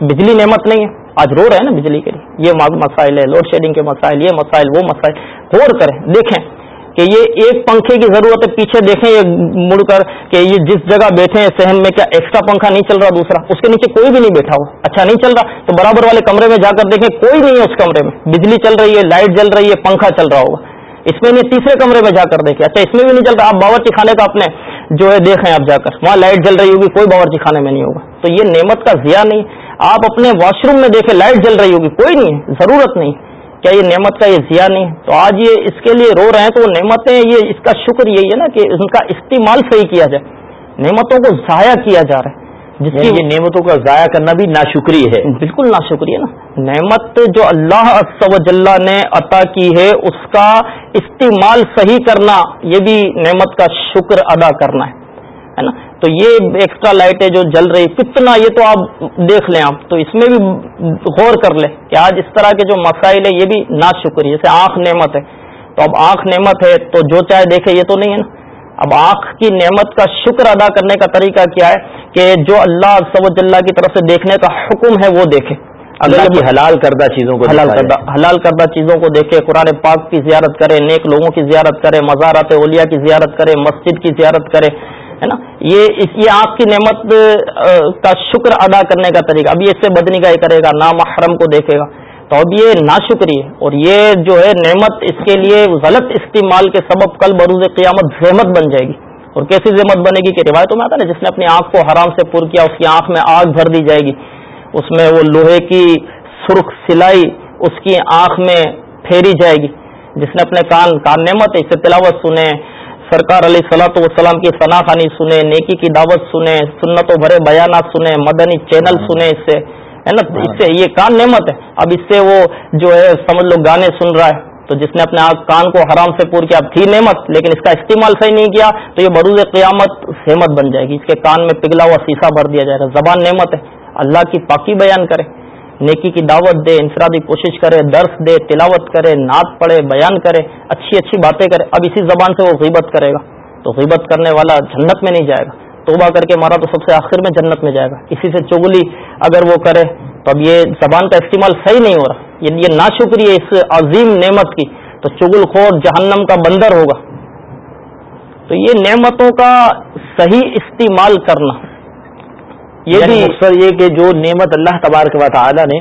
بجلی نعمت نہیں ہے۔ آج رو رہے ہیں نا بجلی کے لیے۔ یہ مسائل ہے لوڈ شیڈنگ کے مسائل، یہ مسائل، وہ مسائل۔ غور کریں، دیکھیں۔ کہ یہ ایک پنکھے کی ضرورت ہے، پیچھے دیکھیں یہ مڑ کر کہ یہ جس جگہ بیٹھے ہیں سہن میں کیا ایکسٹرا پنکھا نہیں چل رہا دوسرا؟ اس کے نیچے کوئی بھی نہیں بیٹھا ہوا۔ اچھا نہیں چل رہا، تو برابر والے کمرے میں جا کر دیکھیں، کوئی نہیں ہے اس کمرے میں۔ بجلی چل رہی ہے، لائٹ جل رہی ہے، پنکھا چل رہا ہوگا۔ اس میں نہیں، تیسرے کمرے میں جا کر دیکھیں۔ اچھا اس میں بھی نہیں چل رہا۔ آپ باورچی خانے کا اپنے جو ہے دیکھیں آپ جا کر۔ وہاں لائٹ جل رہی ہوگی، کوئی باورچی خانے میں نہیں ہوگا۔ تو یہ نعمت کا ضیاع نہیں۔ آپ اپنے واش روم میں دیکھیں، لائٹ جل رہی ہوگی، کوئی نہیں ہے، ضرورت نہیں۔ کیا یہ نعمت کا یہ ضیاع نہیں تو آج یہ اس کے لیے رو رہے ہیں تو وہ نعمتیں یہ اس کا شکر یہی ہے نا کہ ان کا استعمال صحیح کیا جائے۔ نعمتوں کو ضائع کیا جا رہا ہے جس کی یعنی نعمتوں کا ضائع کرنا بھی ناشکری ہے۔ بالکل ناشکری ہے نا۔ نعمت جو اللہ نے عطا کی ہے اس کا استعمال صحیح کرنا یہ بھی نعمت کا شکر ادا کرنا ہے نا؟ تو یہ ایکسٹرا لائٹیں جو جل رہی کتنا یہ تو آپ دیکھ لیں آپ تو اس میں بھی غور کر لیں کہ آج اس طرح کے جو مسائل ہے یہ بھی نا شکریہ جیسے آنکھ نعمت ہے۔ تو اب آنکھ نعمت ہے تو جو چاہے دیکھے یہ تو نہیں ہے نا۔ اب آنکھ کی نعمت کا شکر ادا کرنے کا طریقہ کیا ہے کہ جو اللہ سب اللہ کی طرف سے دیکھنے کا حکم ہے وہ دیکھے۔ اللہ کی حلال کردہ چیزوں کو حلال کردہ حلال کردہ چیزوں کو دیکھے قرآن پاک کی زیارت کرے نیک لوگوں کی زیارت کرے مزارات اولیاء کی زیارت کرے مسجد کی زیارت کرے۔ ہے نا؟ یہ اس یہ آپ کی نعمت کا شکر ادا کرنے کا طریقہ، اب یہ اس سے بدنی کا کرے گا نا محرم کو دیکھے گا۔ تو اب یہ ناشکری ہے، اور یہ جو ہے نعمت اس کے لیے غلط استعمال کے سبب کل بروز قیامت زحمت بن جائے گی۔ اور کیسی زحمت بنے گی کہ روایتوں میں آتا نا، جس نے اپنی آنکھ کو حرام سے پر کیا، اس کی آنکھ میں آگ بھر دی جائے گی۔ اس میں وہ لوہے کی سرخ سلائی اس کی آنکھ میں پھیری جائے گی۔ جس نے اپنے کان کان نعمت اس سے تلاوت سنے سرکار علیہ صلاحت وسلام کی خانی سنیں نیکی کی دعوت سنیں سنت و بھرے بیانات سنیں مدنی چینل سنیں اس سے ہے نا؟ اس سے یہ کان نعمت ہے۔ اب اس سے وہ جو ہے سمجھ لو گانے سن رہا ہے۔ تو جس نے اپنے کان کو حرام سے پور کیا تھی نعمت لیکن اس کا استعمال صحیح نہیں کیا تو یہ بروز قیامت سہمت بن جائے گی۔ اس کے کان میں پگھلا ہوا سیسا بھر دیا جائے گا۔ زبان نعمت ہے۔ اللہ کی پاکی بیان کرے۔ نیکی کی دعوت دے، انفرادی کوشش کرے، درس دے، تلاوت کرے، نعت پڑھے، بیان کرے، اچھی اچھی باتیں کرے، اب اسی زبان سے وہ غیبت کرے گا۔ تو غیبت کرنے والا جنت میں نہیں جائے گا۔ توبہ کر کے مارا تو سب سے آخر میں جنت میں جائے گا۔ اسی سے چگلی اگر وہ کرے تو اب یہ زبان کا استعمال صحیح نہیں ہو رہا۔ یہ نا شکریہ اس عظیم نعمت کی۔ تو چگل خور جہنم کا بندر ہوگا۔ تو یہ نعمتوں کا صحیح استعمال کرنا۔ یہ بھی اکثر یہ کہ جو نعمت اللہ تبارک و تعالی نے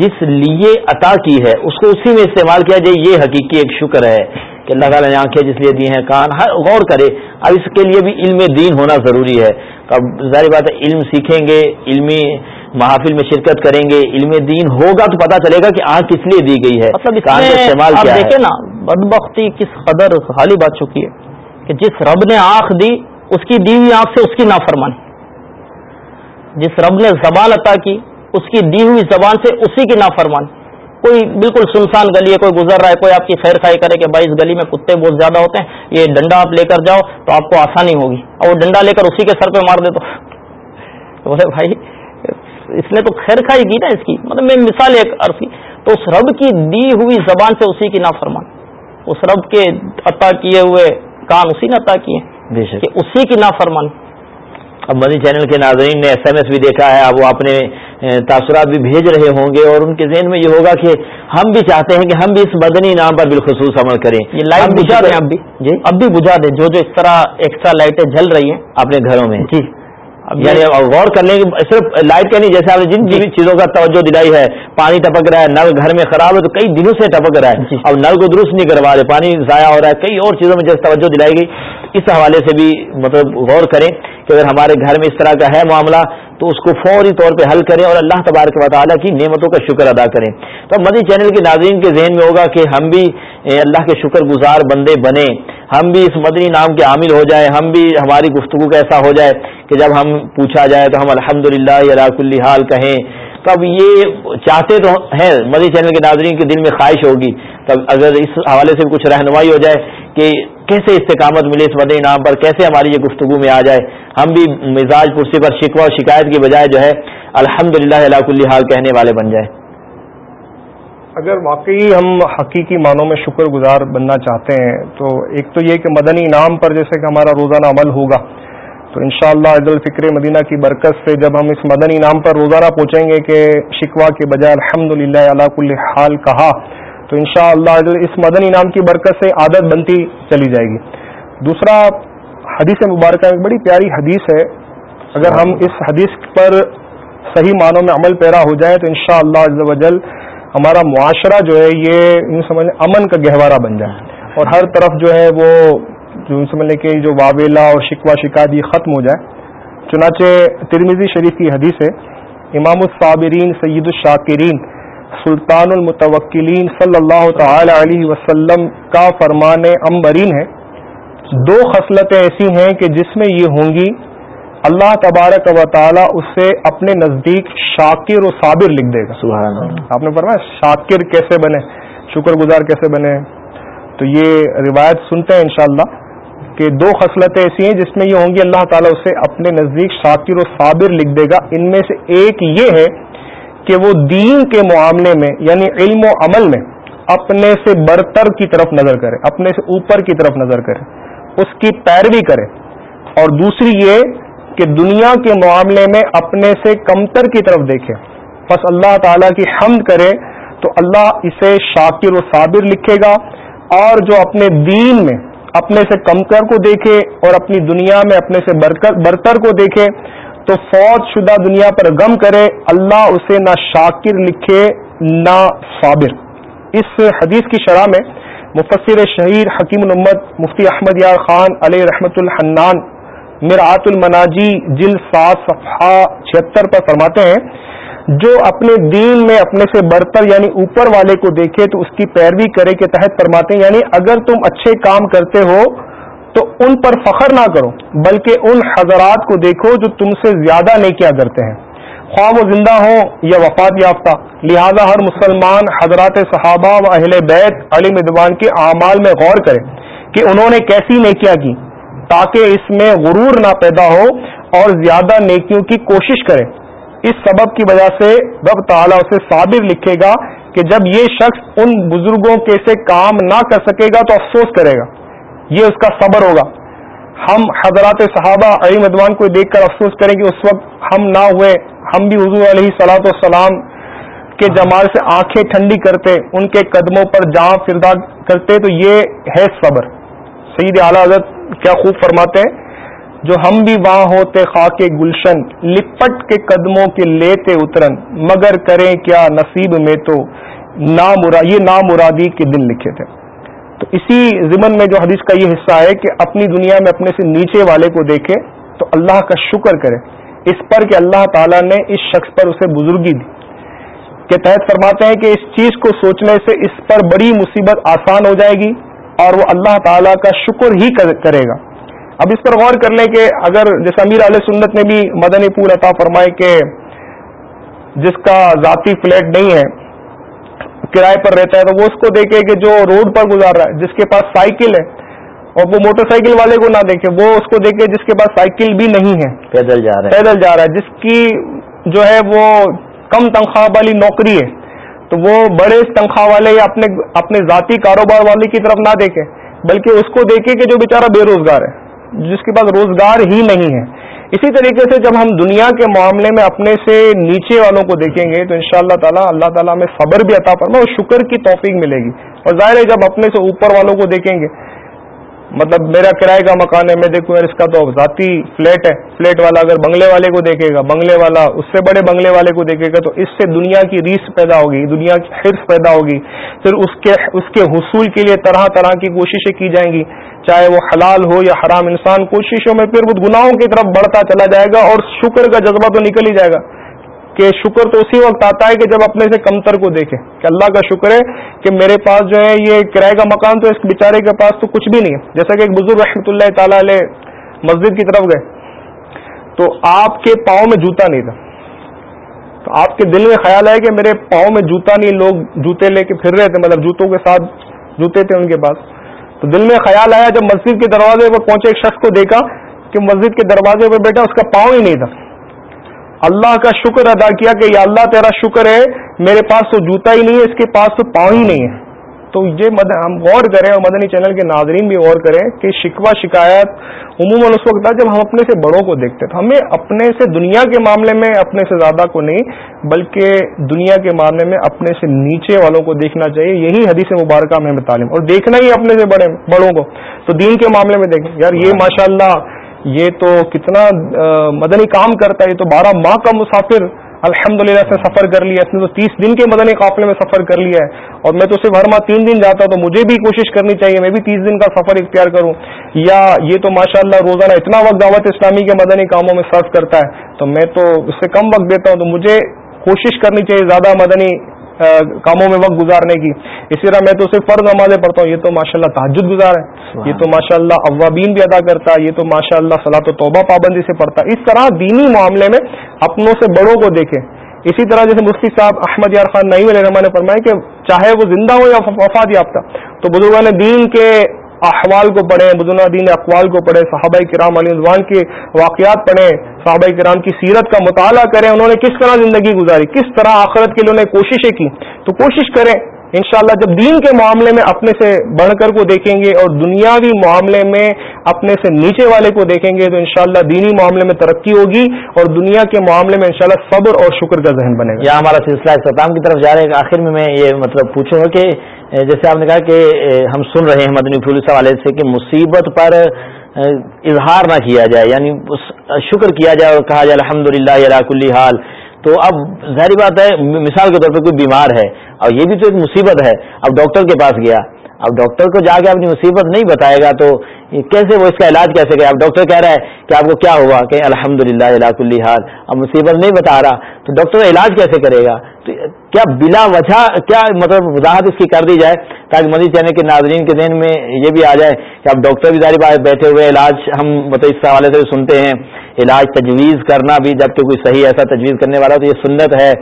جس لیے عطا کی ہے اس کو اسی میں استعمال کیا جائے یہ حقیقی ایک شکر ہے کہ اللہ تعالیٰ نے آنکھیں جس لیے دی ہیں کان ہر غور کرے۔ اب اس کے لیے بھی علم دین ہونا ضروری ہے۔ اب ظاہر بات ہے علم سیکھیں گے علمی محافل میں شرکت کریں گے علم دین ہوگا تو پتا چلے گا کہ آنکھ کس لیے دی گئی ہے مطلب استعمال کیا دیکھیں نا بدبختی کس قدر حالی بات چکی ہے کہ جس رب نے آنکھ دی اس کی دی ہوئی آنکھ سے اس کی نافرمانی۔ جس رب نے زبان عطا کی اس کی دی ہوئی زبان سے اسی کی نافرمانی کوئی بالکل سنسان گلی ہے کوئی گزر رہا ہے کوئی آپ کی خیر خائی کرے کہ بھائی اس گلی میں کتے بہت زیادہ ہوتے ہیں یہ ڈنڈا آپ لے کر جاؤ تو آپ کو آسانی ہوگی۔ اور وہ ڈنڈا لے کر اسی کے سر پہ مار دے تو بولے بھائی اس نے تو خیر خائی کی نا اس کی۔ مطلب میں مثال ایک عرض کی تو اس رب کی دی ہوئی زبان سے اسی کی نافرمان۔ اس رب کے عطا کیے ہوئے کان اسی نے عطا کیے کہ اسی کی نافرمان۔ اب مدنی چینل کے ناظرین نے ایس ایم ایس بھی دیکھا ہے اب وہ اپنے تاثرات بھی بھیج رہے ہوں گے اور ان کے ذہن میں یہ ہوگا کہ ہم بھی چاہتے ہیں کہ ہم بھی اس مدنی نام پر بالخصوص عمل کریں۔ یہ لائٹ بجھا دیں اب بھی۔ جی؟ اب بھی بجھا دیں جو جو اس طرح ایکسٹرا لائٹیں جل رہی ہیں۔ اپنے گھروں میں۔ جی۔ یعنی غور کر لیں گے صرف لائٹ کا نہیں جیسے آپ نے جن جی۔ چیزوں کا توجہ دلائی ہے پانی ٹپک رہا ہے نل گھر میں خراب ہے تو کئی دنوں سے ٹپک رہا ہے۔ جی۔ اب نل کو درست نہیں کروا رہے پانی ضائع ہو رہا ہے کئی اور چیزوں میں جیسے توجہ دلائی گئی۔ اس حوالے سے بھی مطلب غور کریں کہ اگر ہمارے گھر میں اس طرح کا ہے معاملہ، تو اس کو فوری طور پہ حل کریں اور اللہ تبارک و تعالیٰ کی نعمتوں کا شکر ادا کریں۔ تو مدی چینل کے ناظرین کے ذہن میں ہوگا کہ ہم بھی اللہ کے شکر گزار بندے بنے ہم بھی اس مدنی نام کے عامل ہو جائیں۔ ہم بھی ہماری گفتگو کا ایسا ہو جائے کہ جب ہم پوچھا جائے تو ہم الحمد للہ یا حال کہیں۔ تب یہ چاہتے تو ہیں مدی چینل کے ناظرین کے دل میں خواہش ہوگی۔ تب اگر اس حوالے سے کچھ رہنمائی ہو جائے کہ کیسے استقامت ملے اس مدنی نام پر؟ کیسے ہماری یہ گفتگو میں آ جائے؟ ہم بھی مزاج پرسی پر شکوہ اور شکایت کی بجائے جو ہے الحمد للہ اللہ حال کہنے والے بن جائیں۔ اگر واقعی ہم حقیقی معنوں میں شکر گزار بننا چاہتے ہیں، تو ایک تو یہ کہ مدنی انعام پر جیسے کہ ہمارا روزانہ عمل ہوگا، تو انشاءاللہ شاء اللہ الفکر مدینہ کی برکت سے جب ہم اس مدنی انعام پر روزانہ پہنچیں گے کہ شکوہ کے بجائے الحمد للہ اللہ حال کہا تو انشاءاللہ شاء اللہ اس مدنی انعام کی برکت سے عادت بنتی چلی جائے گی۔ دوسرا، حدیث مبارکہ ایک بڑی پیاری حدیث ہے۔ اگر ہم اس حدیث پر صحیح معنوں میں عمل پیرا ہو جائے تو انشاءاللہ شاء اللہ ہمارا معاشرہ جو ہے یہ سمجھ امن کا گہوارہ بن جائے۔ اور ہر طرف جو ہے وہ جو سمجھ لیں کہ جو واویلا اور شکوہ شکایت یہ ختم ہو جائے۔ چنانچہ ترمیزی شریف کی حدیث ہے۔ امام الصابرین سید الشاکرین۔ سلطان المتوکلین صلی اللہ تعالی علیہ وسلم کا فرمان امبرین ہے۔ دو خصلتیں ایسی ہیں کہ جس میں یہ ہوں گی اللہ تبارک و تعالی اس سے اپنے نزدیک شاکر و صابر لکھ دے گا۔ سبحان آپ نے فرمایا شاکر کیسے بنے؟ شکر گزار کیسے بنے؟ تو یہ روایت سنتے ہیں انشاءاللہ کہ دو خصلتیں ایسی ہیں جس میں یہ ہوں گی اللہ تعالیٰ اسے اپنے نزدیک شاکر و صابر لکھ دے گا۔ ان میں سے ایک یہ ہے کہ وہ دین کے معاملے میں یعنی علم و عمل میں اپنے سے برتر کی طرف نظر کرے، اپنے سے اوپر کی طرف نظر کرے، اس کی پیروی کرے۔ اور دوسری یہ کہ دنیا کے معاملے میں اپنے سے کمتر کی طرف دیکھے۔ بس اللہ تعالیٰ کی حمد کرے تو اللہ اسے شاکر و صابر لکھے گا اور جو اپنے دین میں اپنے سے کمتر کو دیکھے اور اپنی دنیا میں اپنے سے برتر کو دیکھے تو فوج شدہ دنیا پر غم کرے، اللہ اسے نہ شاکر لکھے، نہ صابر۔ اس حدیث کی شرح میں مفسر شہیر حکیم الامت مفتی احمد یار خان علیہ رحمت الحنان مرآت المناجی جل سات، صفحہ چھہتر پر فرماتے ہیں، جو اپنے دین میں اپنے سے برتر یعنی اوپر والے کو دیکھے تو اس کی پیروی کرے کے تحت فرماتے ہیں یعنی اگر تم اچھے کام کرتے ہو تو ان پر فخر نہ کرو، بلکہ ان حضرات کو دیکھو جو تم سے زیادہ نیکیاں کرتے ہیں۔ خواب و زندہ ہوں یا وفات یافتہ، لہذا ہر مسلمان حضرات صحابہ و اہل بیت علی مدوان کے اعمال میں غور کرے کہ انہوں نے کیسی نیکیاں کی، تاکہ اس میں غرور نہ پیدا ہو اور زیادہ نیکیوں کی کوشش کرے۔ اس سبب کی وجہ سے رب تعالیٰ اسے صابر لکھے گا کہ جب یہ شخص ان بزرگوں کے سے کام نہ کر سکے گا تو افسوس کرے گا۔ یہ اس کا صبر ہوگا۔ ہم حضرات صحابہ علی مدوان کو دیکھ کر افسوس کریں کہ اس وقت ہم نہ ہوئے۔ ہم بھی حضور علیہ سلاۃ والسلام کے جمال سے آنکھیں ٹھنڈی کرتے، ان کے قدموں پر جہاں فردا کرتے، تو یہ ہے صبر۔ سعید اعلیٰ حضرت کیا خوب فرماتے ہیں۔ جو ہم بھی وہاں ہوتے خاک گلشن، لپٹ کے قدموں کے لیتے اترن۔ مگر کریں کیا نصیب میں تو یہ نامرادی کے دن لکھے تھے۔ تو اسی ضمن میں جو حدیث کا یہ حصہ ہے کہ اپنی دنیا میں اپنے سے نیچے والے کو دیکھے تو اللہ کا شکر کرے۔ اس پر کہ اللہ تعالیٰ نے اس شخص پر اسے بزرگی دی۔ کے تحت فرماتے ہیں کہ اس چیز کو سوچنے سے اس پر بڑی مصیبت آسان ہو جائے گی اور وہ اللہ تعالیٰ کا شکر ہی کرے گا۔ اب اس پر غور کر لیں کہ اگر جیسے امیر علیہ سنت نے بھی مدنی پور عطا فرمائے کہ جس کا ذاتی فلیٹ نہیں ہے کرائے پر رہتا ہے تو وہ اس کو دیکھے کہ جو روڈ پر گزار رہا ہے جس کے پاس سائیکل ہے اور وہ موٹر سائیکل والے کو نہ دیکھے وہ اس کو دیکھے جس کے پاس سائیکل بھی نہیں ہے۔ پیدل جا رہا ہے۔ پیدل جا رہا ہے جس کی جو ہے وہ کم تنخواہ والی نوکری ہے تو وہ بڑے تنخواہ والے یا اپنے اپنے ذاتی کاروبار والے کی طرف نہ دیکھے بلکہ اس کو دیکھے کہ جو بیچارہ بے روزگار ہے جس کے پاس روزگار ہی نہیں ہے۔ اسی طریقے سے جب ہم دنیا کے معاملے میں اپنے سے نیچے والوں کو دیکھیں گے تو ان شاء اللہ تعالیٰ اللہ تعالیٰ میں صبر بھی عطا فرما اور شکر کی توفیق ملے گی۔ اور ظاہر ہے جب اپنے سے اوپر والوں کو دیکھیں گے مطلب میرا کرائے کا مکان ہے، میں دیکھوں یار، اس کا تو ذاتی فلیٹ ہے۔ فلیٹ والا اگر بنگلے والے کو دیکھے گا، بنگلے والا، اس سے بڑے بنگلے والے کو دیکھے گا، تو اس سے دنیا کی ریس پیدا ہوگی، دنیا کی حرص پیدا ہوگی۔ پھر اس کے اس کے حصول کے لیے طرح طرح کی کوششیں کی جائیں گی، چاہے وہ حلال ہو یا حرام انسان، کوششوں میں پھر وہ گناہوں کی طرف بڑھتا چلا جائے گا اور شکر کا جذبہ تو نکل ہی جائے گا۔ کہ شکر تو اسی وقت آتا ہے کہ جب اپنے سے کمتر کو دیکھے کہ اللہ کا شکر ہے کہ میرے پاس جو ہے یہ کرائے کا مکان تو اس بیچارے کے پاس تو کچھ بھی نہیں ہے۔ جیسا کہ ایک بزرگ رحمۃ اللہ تعالی علیہ مسجد کی طرف گئے۔ تو آپ کے پاؤں میں جوتا نہیں تھا۔ تو آپ کے دل میں خیال ہے کہ میرے پاؤں میں جوتا نہیں، لوگ جوتے لے کے پھر رہے تھے مطلب جوتوں کے ساتھ جوتے تھے ان کے پاس۔ تو دل میں خیال آیا جب مسجد کے دروازے پر پہنچے ایک شخص کو دیکھا کہ مسجد کے دروازے پہ بیٹھا، اس کا پاؤں ہی نہیں تھا۔ اللہ کا شکر ادا کیا کہ یا اللہ تیرا شکر ہے، میرے پاس تو جوتا ہی نہیں ہے، اس کے پاس تو پاؤں ہی نہیں ہے۔ تو یہ ہم غور کریں اور مدنی چینل کے ناظرین بھی غور کریں کہ شکوہ، شکایت عموماً اس وقت جب ہم اپنے سے بڑوں کو دیکھتے تو ہمیں اپنے سے دنیا کے معاملے میں اپنے سے زیادہ کو نہیں، بلکہ دنیا کے معاملے میں اپنے سے نیچے والوں کو دیکھنا چاہیے۔ یہی حدیث مبارکہ میں تعلیم اور دیکھنا ہی اپنے سے بڑے بڑوں کو۔ تو دین کے معاملے میں دیکھیں۔ یار یہ ماشاء اللہ یہ تو کتنا مدنی کام کرتا ہے، یہ تو بارہ ماہ کا مسافر الحمد للہ سے سفر کر لیا اس نے تو تیس دن کے مدنی قافلے میں سفر کر لیا ہے۔ اور میں تو صرف ہر ماہ تین دن جاتا تو مجھے بھی کوشش کرنی چاہیے، میں بھی تیس دن کا سفر اختیار کروں۔ یا یہ تو ماشاء اللہ روزانہ اتنا وقت دعوت اسلامی کے مدنی کاموں میں صرف کرتا ہے، تو میں تو اس سے کم وقت دیتا ہوں، تو مجھے کوشش کرنی چاہیے زیادہ مدنی کاموں میں وقت گزارنے کی۔ اسی طرح میں تو صرف فرض نمازیں پڑھتا ہوں یہ تو ماشاء اللہ تحجد گزار ہے۔ یہ تو ماشاء اللہ اوابین بھی ادا کرتا ہے یہ تو ماشاء اللہ صلاح و توبہ پابندی سے پڑھتا ہے۔ اس طرح دینی معاملے میں اپنوں سے بڑوں کو دیکھیں۔ اسی طرح جیسے مفتی صاحب احمد یار خان نئی علیہ نے فرمایا کہ چاہے وہ زندہ ہو یا وفات یافتہ تو بزرگان دین کے احوال کو پڑھیں بدن دین اقوال کو پڑھیں، صحابہ کرام علی رضوان کے واقعات پڑھیں، صحابہ کرام کی سیرت کا مطالعہ کریں، انہوں نے کس طرح زندگی گزاری، کس طرح آخرت کے لیے انہوں نے کوششیں کی۔ تو کوشش کریں انشاءاللہ جب دین کے معاملے میں اپنے سے بڑھ کر کو دیکھیں گے اور دنیاوی معاملے میں اپنے سے نیچے والے کو دیکھیں گے تو انشاءاللہ دینی معاملے میں ترقی ہوگی اور دنیا کے معاملے میں انشاءاللہ صبر اور شکر کا ذہن بنے گا۔ یہاں ہمارا سلسلہ اختتام کی طرف جا رہے ہیں آخر میں میں یہ مطلب پوچھوں گا کہ جیسے آپ نے کہا کہ ہم سن رہے ہیں مدنی پھول حوالے سے کہ مصیبت پر اظہار نہ کیا جائے یعنی شکر کیا جائے اور کہا جائے الحمد للہ کلی حال۔ تو اب ظاہری بات ہے، مثال کے طور پہ کوئی بیمار ہے، اور یہ بھی تو ایک مصیبت ہے۔ اب ڈاکٹر کے پاس گیا۔ اب ڈاکٹر کو جا کے اپنی مصیبت نہیں بتائے گا تو کیسے وہ اس کا علاج کیسے کرے؟ اب ڈاکٹر کہہ رہا ہے کہ آپ کو کیا ہوا؟ کہ الحمد للہ علاق حال۔ اب مصیبت نہیں بتا رہا۔ تو ڈاکٹر علاج کیسے کرے گا؟ تو کیا بلا وجہ، کیا مطلب وضاحت اس کی کر دی جائے تاکہ مزید چینل یعنی کے ناظرین کے ذہن میں یہ بھی آ جائے کہ اب ڈاکٹر بھی ظاہر بات بیٹھے ہوئے علاج ہم مطلب اس حوالے سے سنتے ہیں۔ علاج تجویز کرنا بھی جبکہ کوئی صحیح ایسا تجویز کرنے والا تو یہ سنت ہے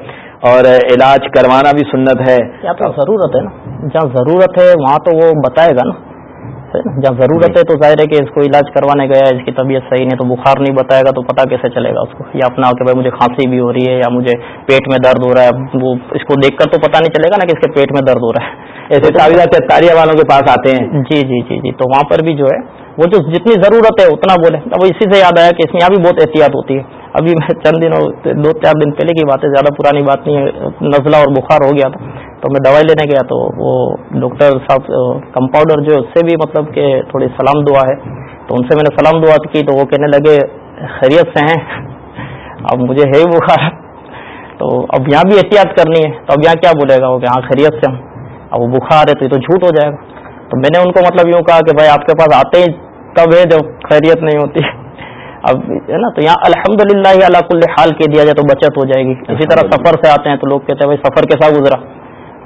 اور علاج کروانا بھی سنت ہے۔ یا تو ضرورت ہے نا جہاں ضرورت ہے وہاں تو وہ بتائے گا نا جہاں ضرورت ہے تو ظاہر ہے کہ اس کو علاج کروانے گیا اس کی طبیعت صحیح نہیں تو بخار نہیں بتائے گا تو پتا کیسے چلے گا اس کو یا اپنا کہ بھائی مجھے کھانسی بھی ہو رہی ہے یا مجھے پیٹ میں درد ہو رہا ہے وہ اس کو دیکھ کر تو پتا نہیں چلے گا نا کہ اس کے پیٹ میں درد ہو رہا ہے۔ ایسے تعویذات والوں کے پاس آتے ہیں۔ جی جی جی جی تو وہاں پر بھی جو ہے وہ جو جتنی ضرورت ہے اتنا بولے اب اسی سے یاد آیا کہ اس میں یہاں بھی بہت احتیاط ہوتی ہے۔ ابھی میں چند دنوں، دو چار دن پہلے کی بات ہے، زیادہ پرانی بات نہیں ہے۔ نزلہ اور بخار ہو گیا تھا۔ تو میں دوائی لینے گیا تو وہ ڈاکٹر صاحب کمپاؤڈر جو اس سے بھی مطلب کہ تھوڑی سلام دعا ہے۔ تو ان سے میں نے سلام دعا کی تو وہ کہنے لگے، خیریت سے ہیں۔ اب مجھے ہے بخار۔ تو اب یہاں بھی احتیاط کرنی ہے۔ تو اب یہاں کیا بولے گا؟ وہ کہ ہاں خیریت سے ہوں اب وہ بخار ہے تو یہ تو جھوٹ ہو جائے گا۔ تو میں نے ان کو مطلب یوں کہا کہ بھائی آپ کے پاس آتے ہی کب ہے جب خیریت نہیں ہوتی۔ اب ہے نا تو یہاں الحمد للہ اللہ کل حال کے دیا جائے تو بچت ہو جائے گی۔ اسی طرح سفر سے آتے ہیں تو لوگ کہتے ہیں بھائی سفر کیسا گزرا۔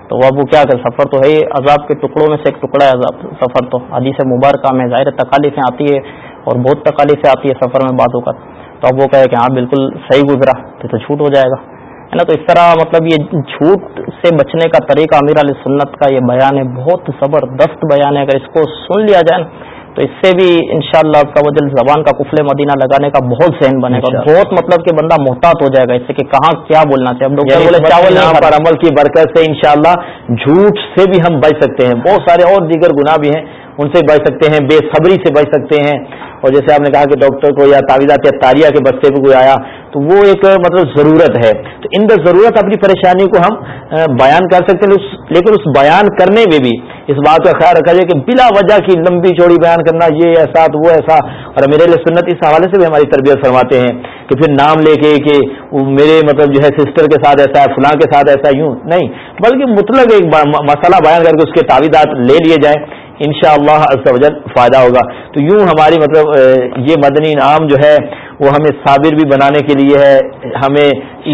تو وہ کیا کر سفر تو ہے عذاب کے ٹکڑوں میں سے ایک ٹکڑا ہے عذاب۔ سفر تو حدیث مبارکہ میں ظاہر تکالیفیں آتی ہے اور بہت تکالیفیں آتی ہے سفر میں ہو کر تو اب وہ کہے کہ ہاں بالکل صحیح گزرا۔ تو تو چھوٹ ہو جائے گا۔ ہے نا تو اس طرح مطلب یہ جھوٹ سے بچنے کا طریقہ امیر علیہ سنت کا یہ بیان ہے بہت زبردست بیان ہے۔ اگر اس کو سن لیا جائے نا تو اس سے بھی انشاءاللہ شاء اللہ زبان کا کفل مدینہ لگانے کا بہت ذہن بنے گا بہت مطلب کہ بندہ محتاط ہو جائے گا اس سے کہ کہاں کیا بولنا چاہیے۔ یعنی چاول پر عمل کی برکت سے انشاءاللہ جھوٹ سے بھی ہم بچ سکتے ہیں۔ بہت سارے اور دیگر گناہ بھی ہیں۔ ان سے بچ سکتے ہیں، بے صبری سے بچ سکتے ہیں۔ اور جیسے آپ نے کہا کہ ڈاکٹر کو یا تعویذات یا تاریہ کے بچے کو کوئی آیا، تو وہ ایک مطلب ضرورت ہے۔ تو ان دا ضرورت اپنی پریشانی کو ہم بیان کر سکتے ہیں۔ لیکن اس بیان کرنے میں بھی اس بات کا خیال رکھا جائے کہ بلا وجہ کی لمبی چوڑی بیان کرنا، یہ ایسا تو وہ ایسا۔ اور میرے لیے سنت اس حوالے سے بھی ہماری تربیت فرماتے ہیں کہ پھر نام لے کے کہ میرے مطلب جو ہے سسٹر کے ساتھ ایسا ہے، فلاں کے ساتھ ایسا یوں۔ نہیں، بلکہ مطلب ایک مسئلہ بیان کر کے اس کے تعویذات لے لیے جائیں۔ ان شاء اللہ فائدہ ہوگا۔ تو یوں ہماری مطلب یہ مدنی انعام جو ہے وہ ہمیں صابر بھی بنانے کے لیے ہے ہمیں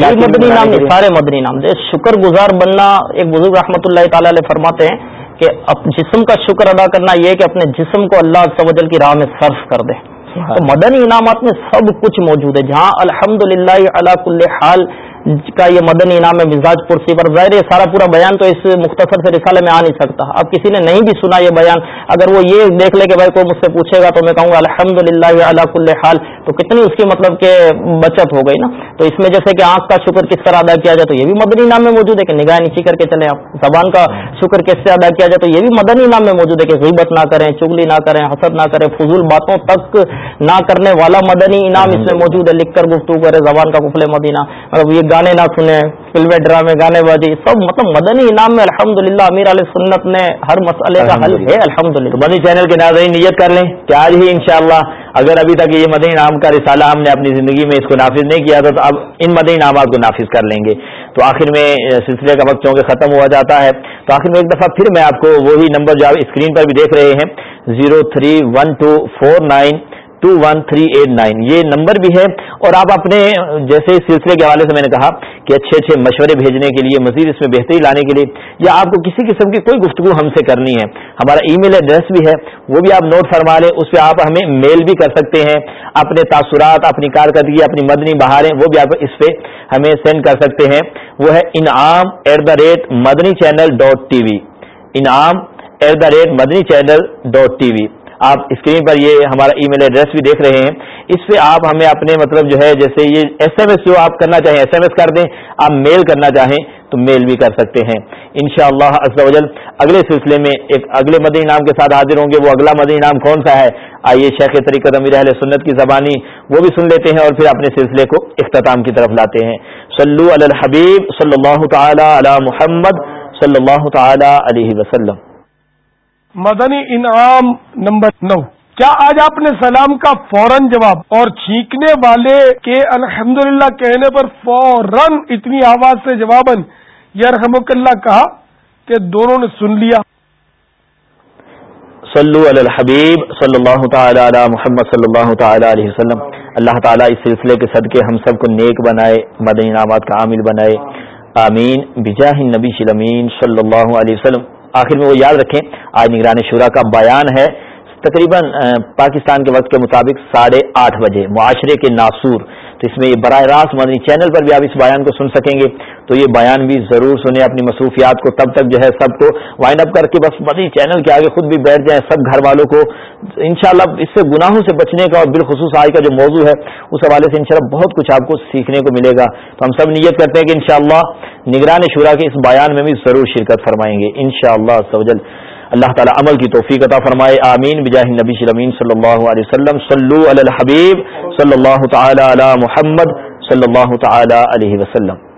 یہ مدنی نام سارے مدنی نام شکر گزار بننا ایک بزرگ رحمۃ اللہ تعالی علیہ فرماتے ہیں کہ جسم کا شکر ادا کرنا یہ کہ اپنے جسم کو اللہ سوجل کی راہ میں صرف کر دے۔ تو مدنی انعامات میں سب کچھ موجود ہے۔ جہاں الحمد للہ اللہ کل حال کا یہ مدنی انعام ہے مزاج پرسی پر ظاہر یہ سارا پورا بیان تو اس مختصر سے رسالے میں آ نہیں سکتا۔ اب کسی نے نہیں بھی سنا یہ بیان، اگر وہ یہ دیکھ لے کہ بھائی کوئی مجھ سے پوچھے گا تو میں کہوں گا الحمد للہ اللہ کل حال۔ تو کتنی اس کی مطلب کہ بچت ہو گئی نا۔ تو اس میں جیسے کہ آنکھ کا شکر کس طرح ادا کیا جائے تو یہ بھی مدنی انعام میں موجود ہے کہ نگاہ نیچی کر کے چلے آپ۔ زبان کا شکر کس سے ادا کیا جائے تو یہ بھی مدنی انعام میں موجود ہے کہ غیبت نہ کریں، چگلی نہ کریں، حسد نہ کریں، فضول باتوں تک نہ کرنے والا مدنی انعام اس میں موجود ہے۔ لکھ کر گفتگو کرے، زبان کا کفل مدینہ۔ مطلب یہ گانے نہ سنیں فلمیں ڈرامے گانے بازی سب مطلب مدنی انعام میں الحمد للہ امیر علیہ سنت نے ہر مسئلے کا حل ہے الحمد للہ مدنی چینل کے ناظرین نیت کر لیں کہ آج ہی انشاءاللہ اگر ابھی تک یہ مدنی انعام کا رسالہ ہم نے اپنی زندگی میں اس کو نافذ نہیں کیا تھا تو اب ان مدنی انعامات کو نافذ کر لیں گے۔ تو آخر میں سلسلے کا وقت چونکہ ختم ہوا جاتا ہے تو آخر میں ایک دفعہ پھر میں آپ کو وہی نمبر جو آپ اسکرین پر بھی دیکھ رہے ہیں zero three one two four nine two one three eight nine یہ نمبر بھی ہے اور آپ اپنے جیسے اس سلسلے کے حوالے سے میں نے کہا کہ اچھے اچھے مشورے بھیجنے کے لیے، مزید اس میں بہتری لانے کے لیے، یا آپ کو کسی قسم کی کوئی گفتگو ہم سے کرنی ہے، ہمارا ای میل ایڈریس بھی ہے، وہ بھی آپ نوٹ فرما لیں، اس پہ آپ ہمیں میل بھی کر سکتے ہیں، اپنے تاثرات، اپنی کارکردگی، اپنی مدنی بہاریں، وہ بھی آپ اس پہ ہمیں سینڈ کر سکتے ہیں۔ وہ ہے Inam at the rate Madani channel dot T V Inam at the rate Madani channel dot T V آپ اسکرین پر یہ ہمارا ای میل ایڈریس بھی دیکھ رہے ہیں۔ اس پہ آپ ہمیں اپنے مطلب جو ہے، جیسے یہ ایس ایم ایس جو آپ کرنا چاہیں ایس ایم ایس کر دیں، آپ میل کرنا چاہیں تو میل بھی کر سکتے ہیں۔ ان شاء اللہ اگلے سلسلے میں ایک اگلے مدنی نام کے ساتھ حاضر ہوں گے۔ وہ اگلا مدنی نام کون سا ہے؟ آئیے شیخ طریقت امیر اہل سنت کی زبانی وہ بھی سن لیتے ہیں اور پھر اپنے سلسلے کو اختتام کی طرف لاتے ہیں۔ صلو علی الحبیب صلی اللہ تعالی علی محمد صلی اللہ تعالی علیہ وسلم۔ مدنی انعام نمبر نو۔ کیا آج آپ نے سلام کا فوراً جواب اور چھینکنے والے کے الحمدللہ کہنے پر فوراً اتنی آواز سے جواباً یرحمک اللہ کہا کہ دونوں نے سن لیا۔ صلو علی الحبیب، صلی اللہ تعالی علی محمد، صلی اللہ تعالی علیہ وسلم۔ اللہ تعالیٰ اس سلسلے کے صدقے ہم سب کو نیک بنائے، مدنی انعامات کا عامل بنائے۔ آمین۔ بجاہ نبی شلمین صلی اللہ علیہ وسلم۔ آخر میں وہ یاد رکھیں، آج نگران شورا کا بیان ہے۔ تقریباً پاکستان کے وقت کے مطابق ساڑھے آٹھ بجے، معاشرے کے ناسور تو اس میں یہ براہ راست مدنی چینل پر بھی آپ اس بیان کو سن سکیں گے۔ تو یہ بیان بھی ضرور سنیں اپنی مصروفیات کو۔ تب تک جو ہے سب کو وائنڈ اپ کر کے بس مدنی چینل کے آگے خود بھی بیٹھ جائیں، سب گھر والوں کو۔ انشاءاللہ اس سے گناہوں سے بچنے کا اور بالخصوص آج کا جو موضوع ہے، اس حوالے سے انشاءاللہ بہت کچھ آپ کو سیکھنے کو ملے گا۔ تو ہم سب نیت کرتے ہیں کہ انشاءاللہ نگران شورا کے اس بیان میں بھی ضرور شرکت فرمائیں گے۔ ان شاء اللہ اللہ تعالیٰ عمل کی توفیق عطا فرمائے. آمین. بجاہ نبی شرمین صلی اللہ علیہ وسلم. صلو علی الحبیب صلی اللہ تعالی علی محمد صلی اللہ تعالی علیہ وسلم.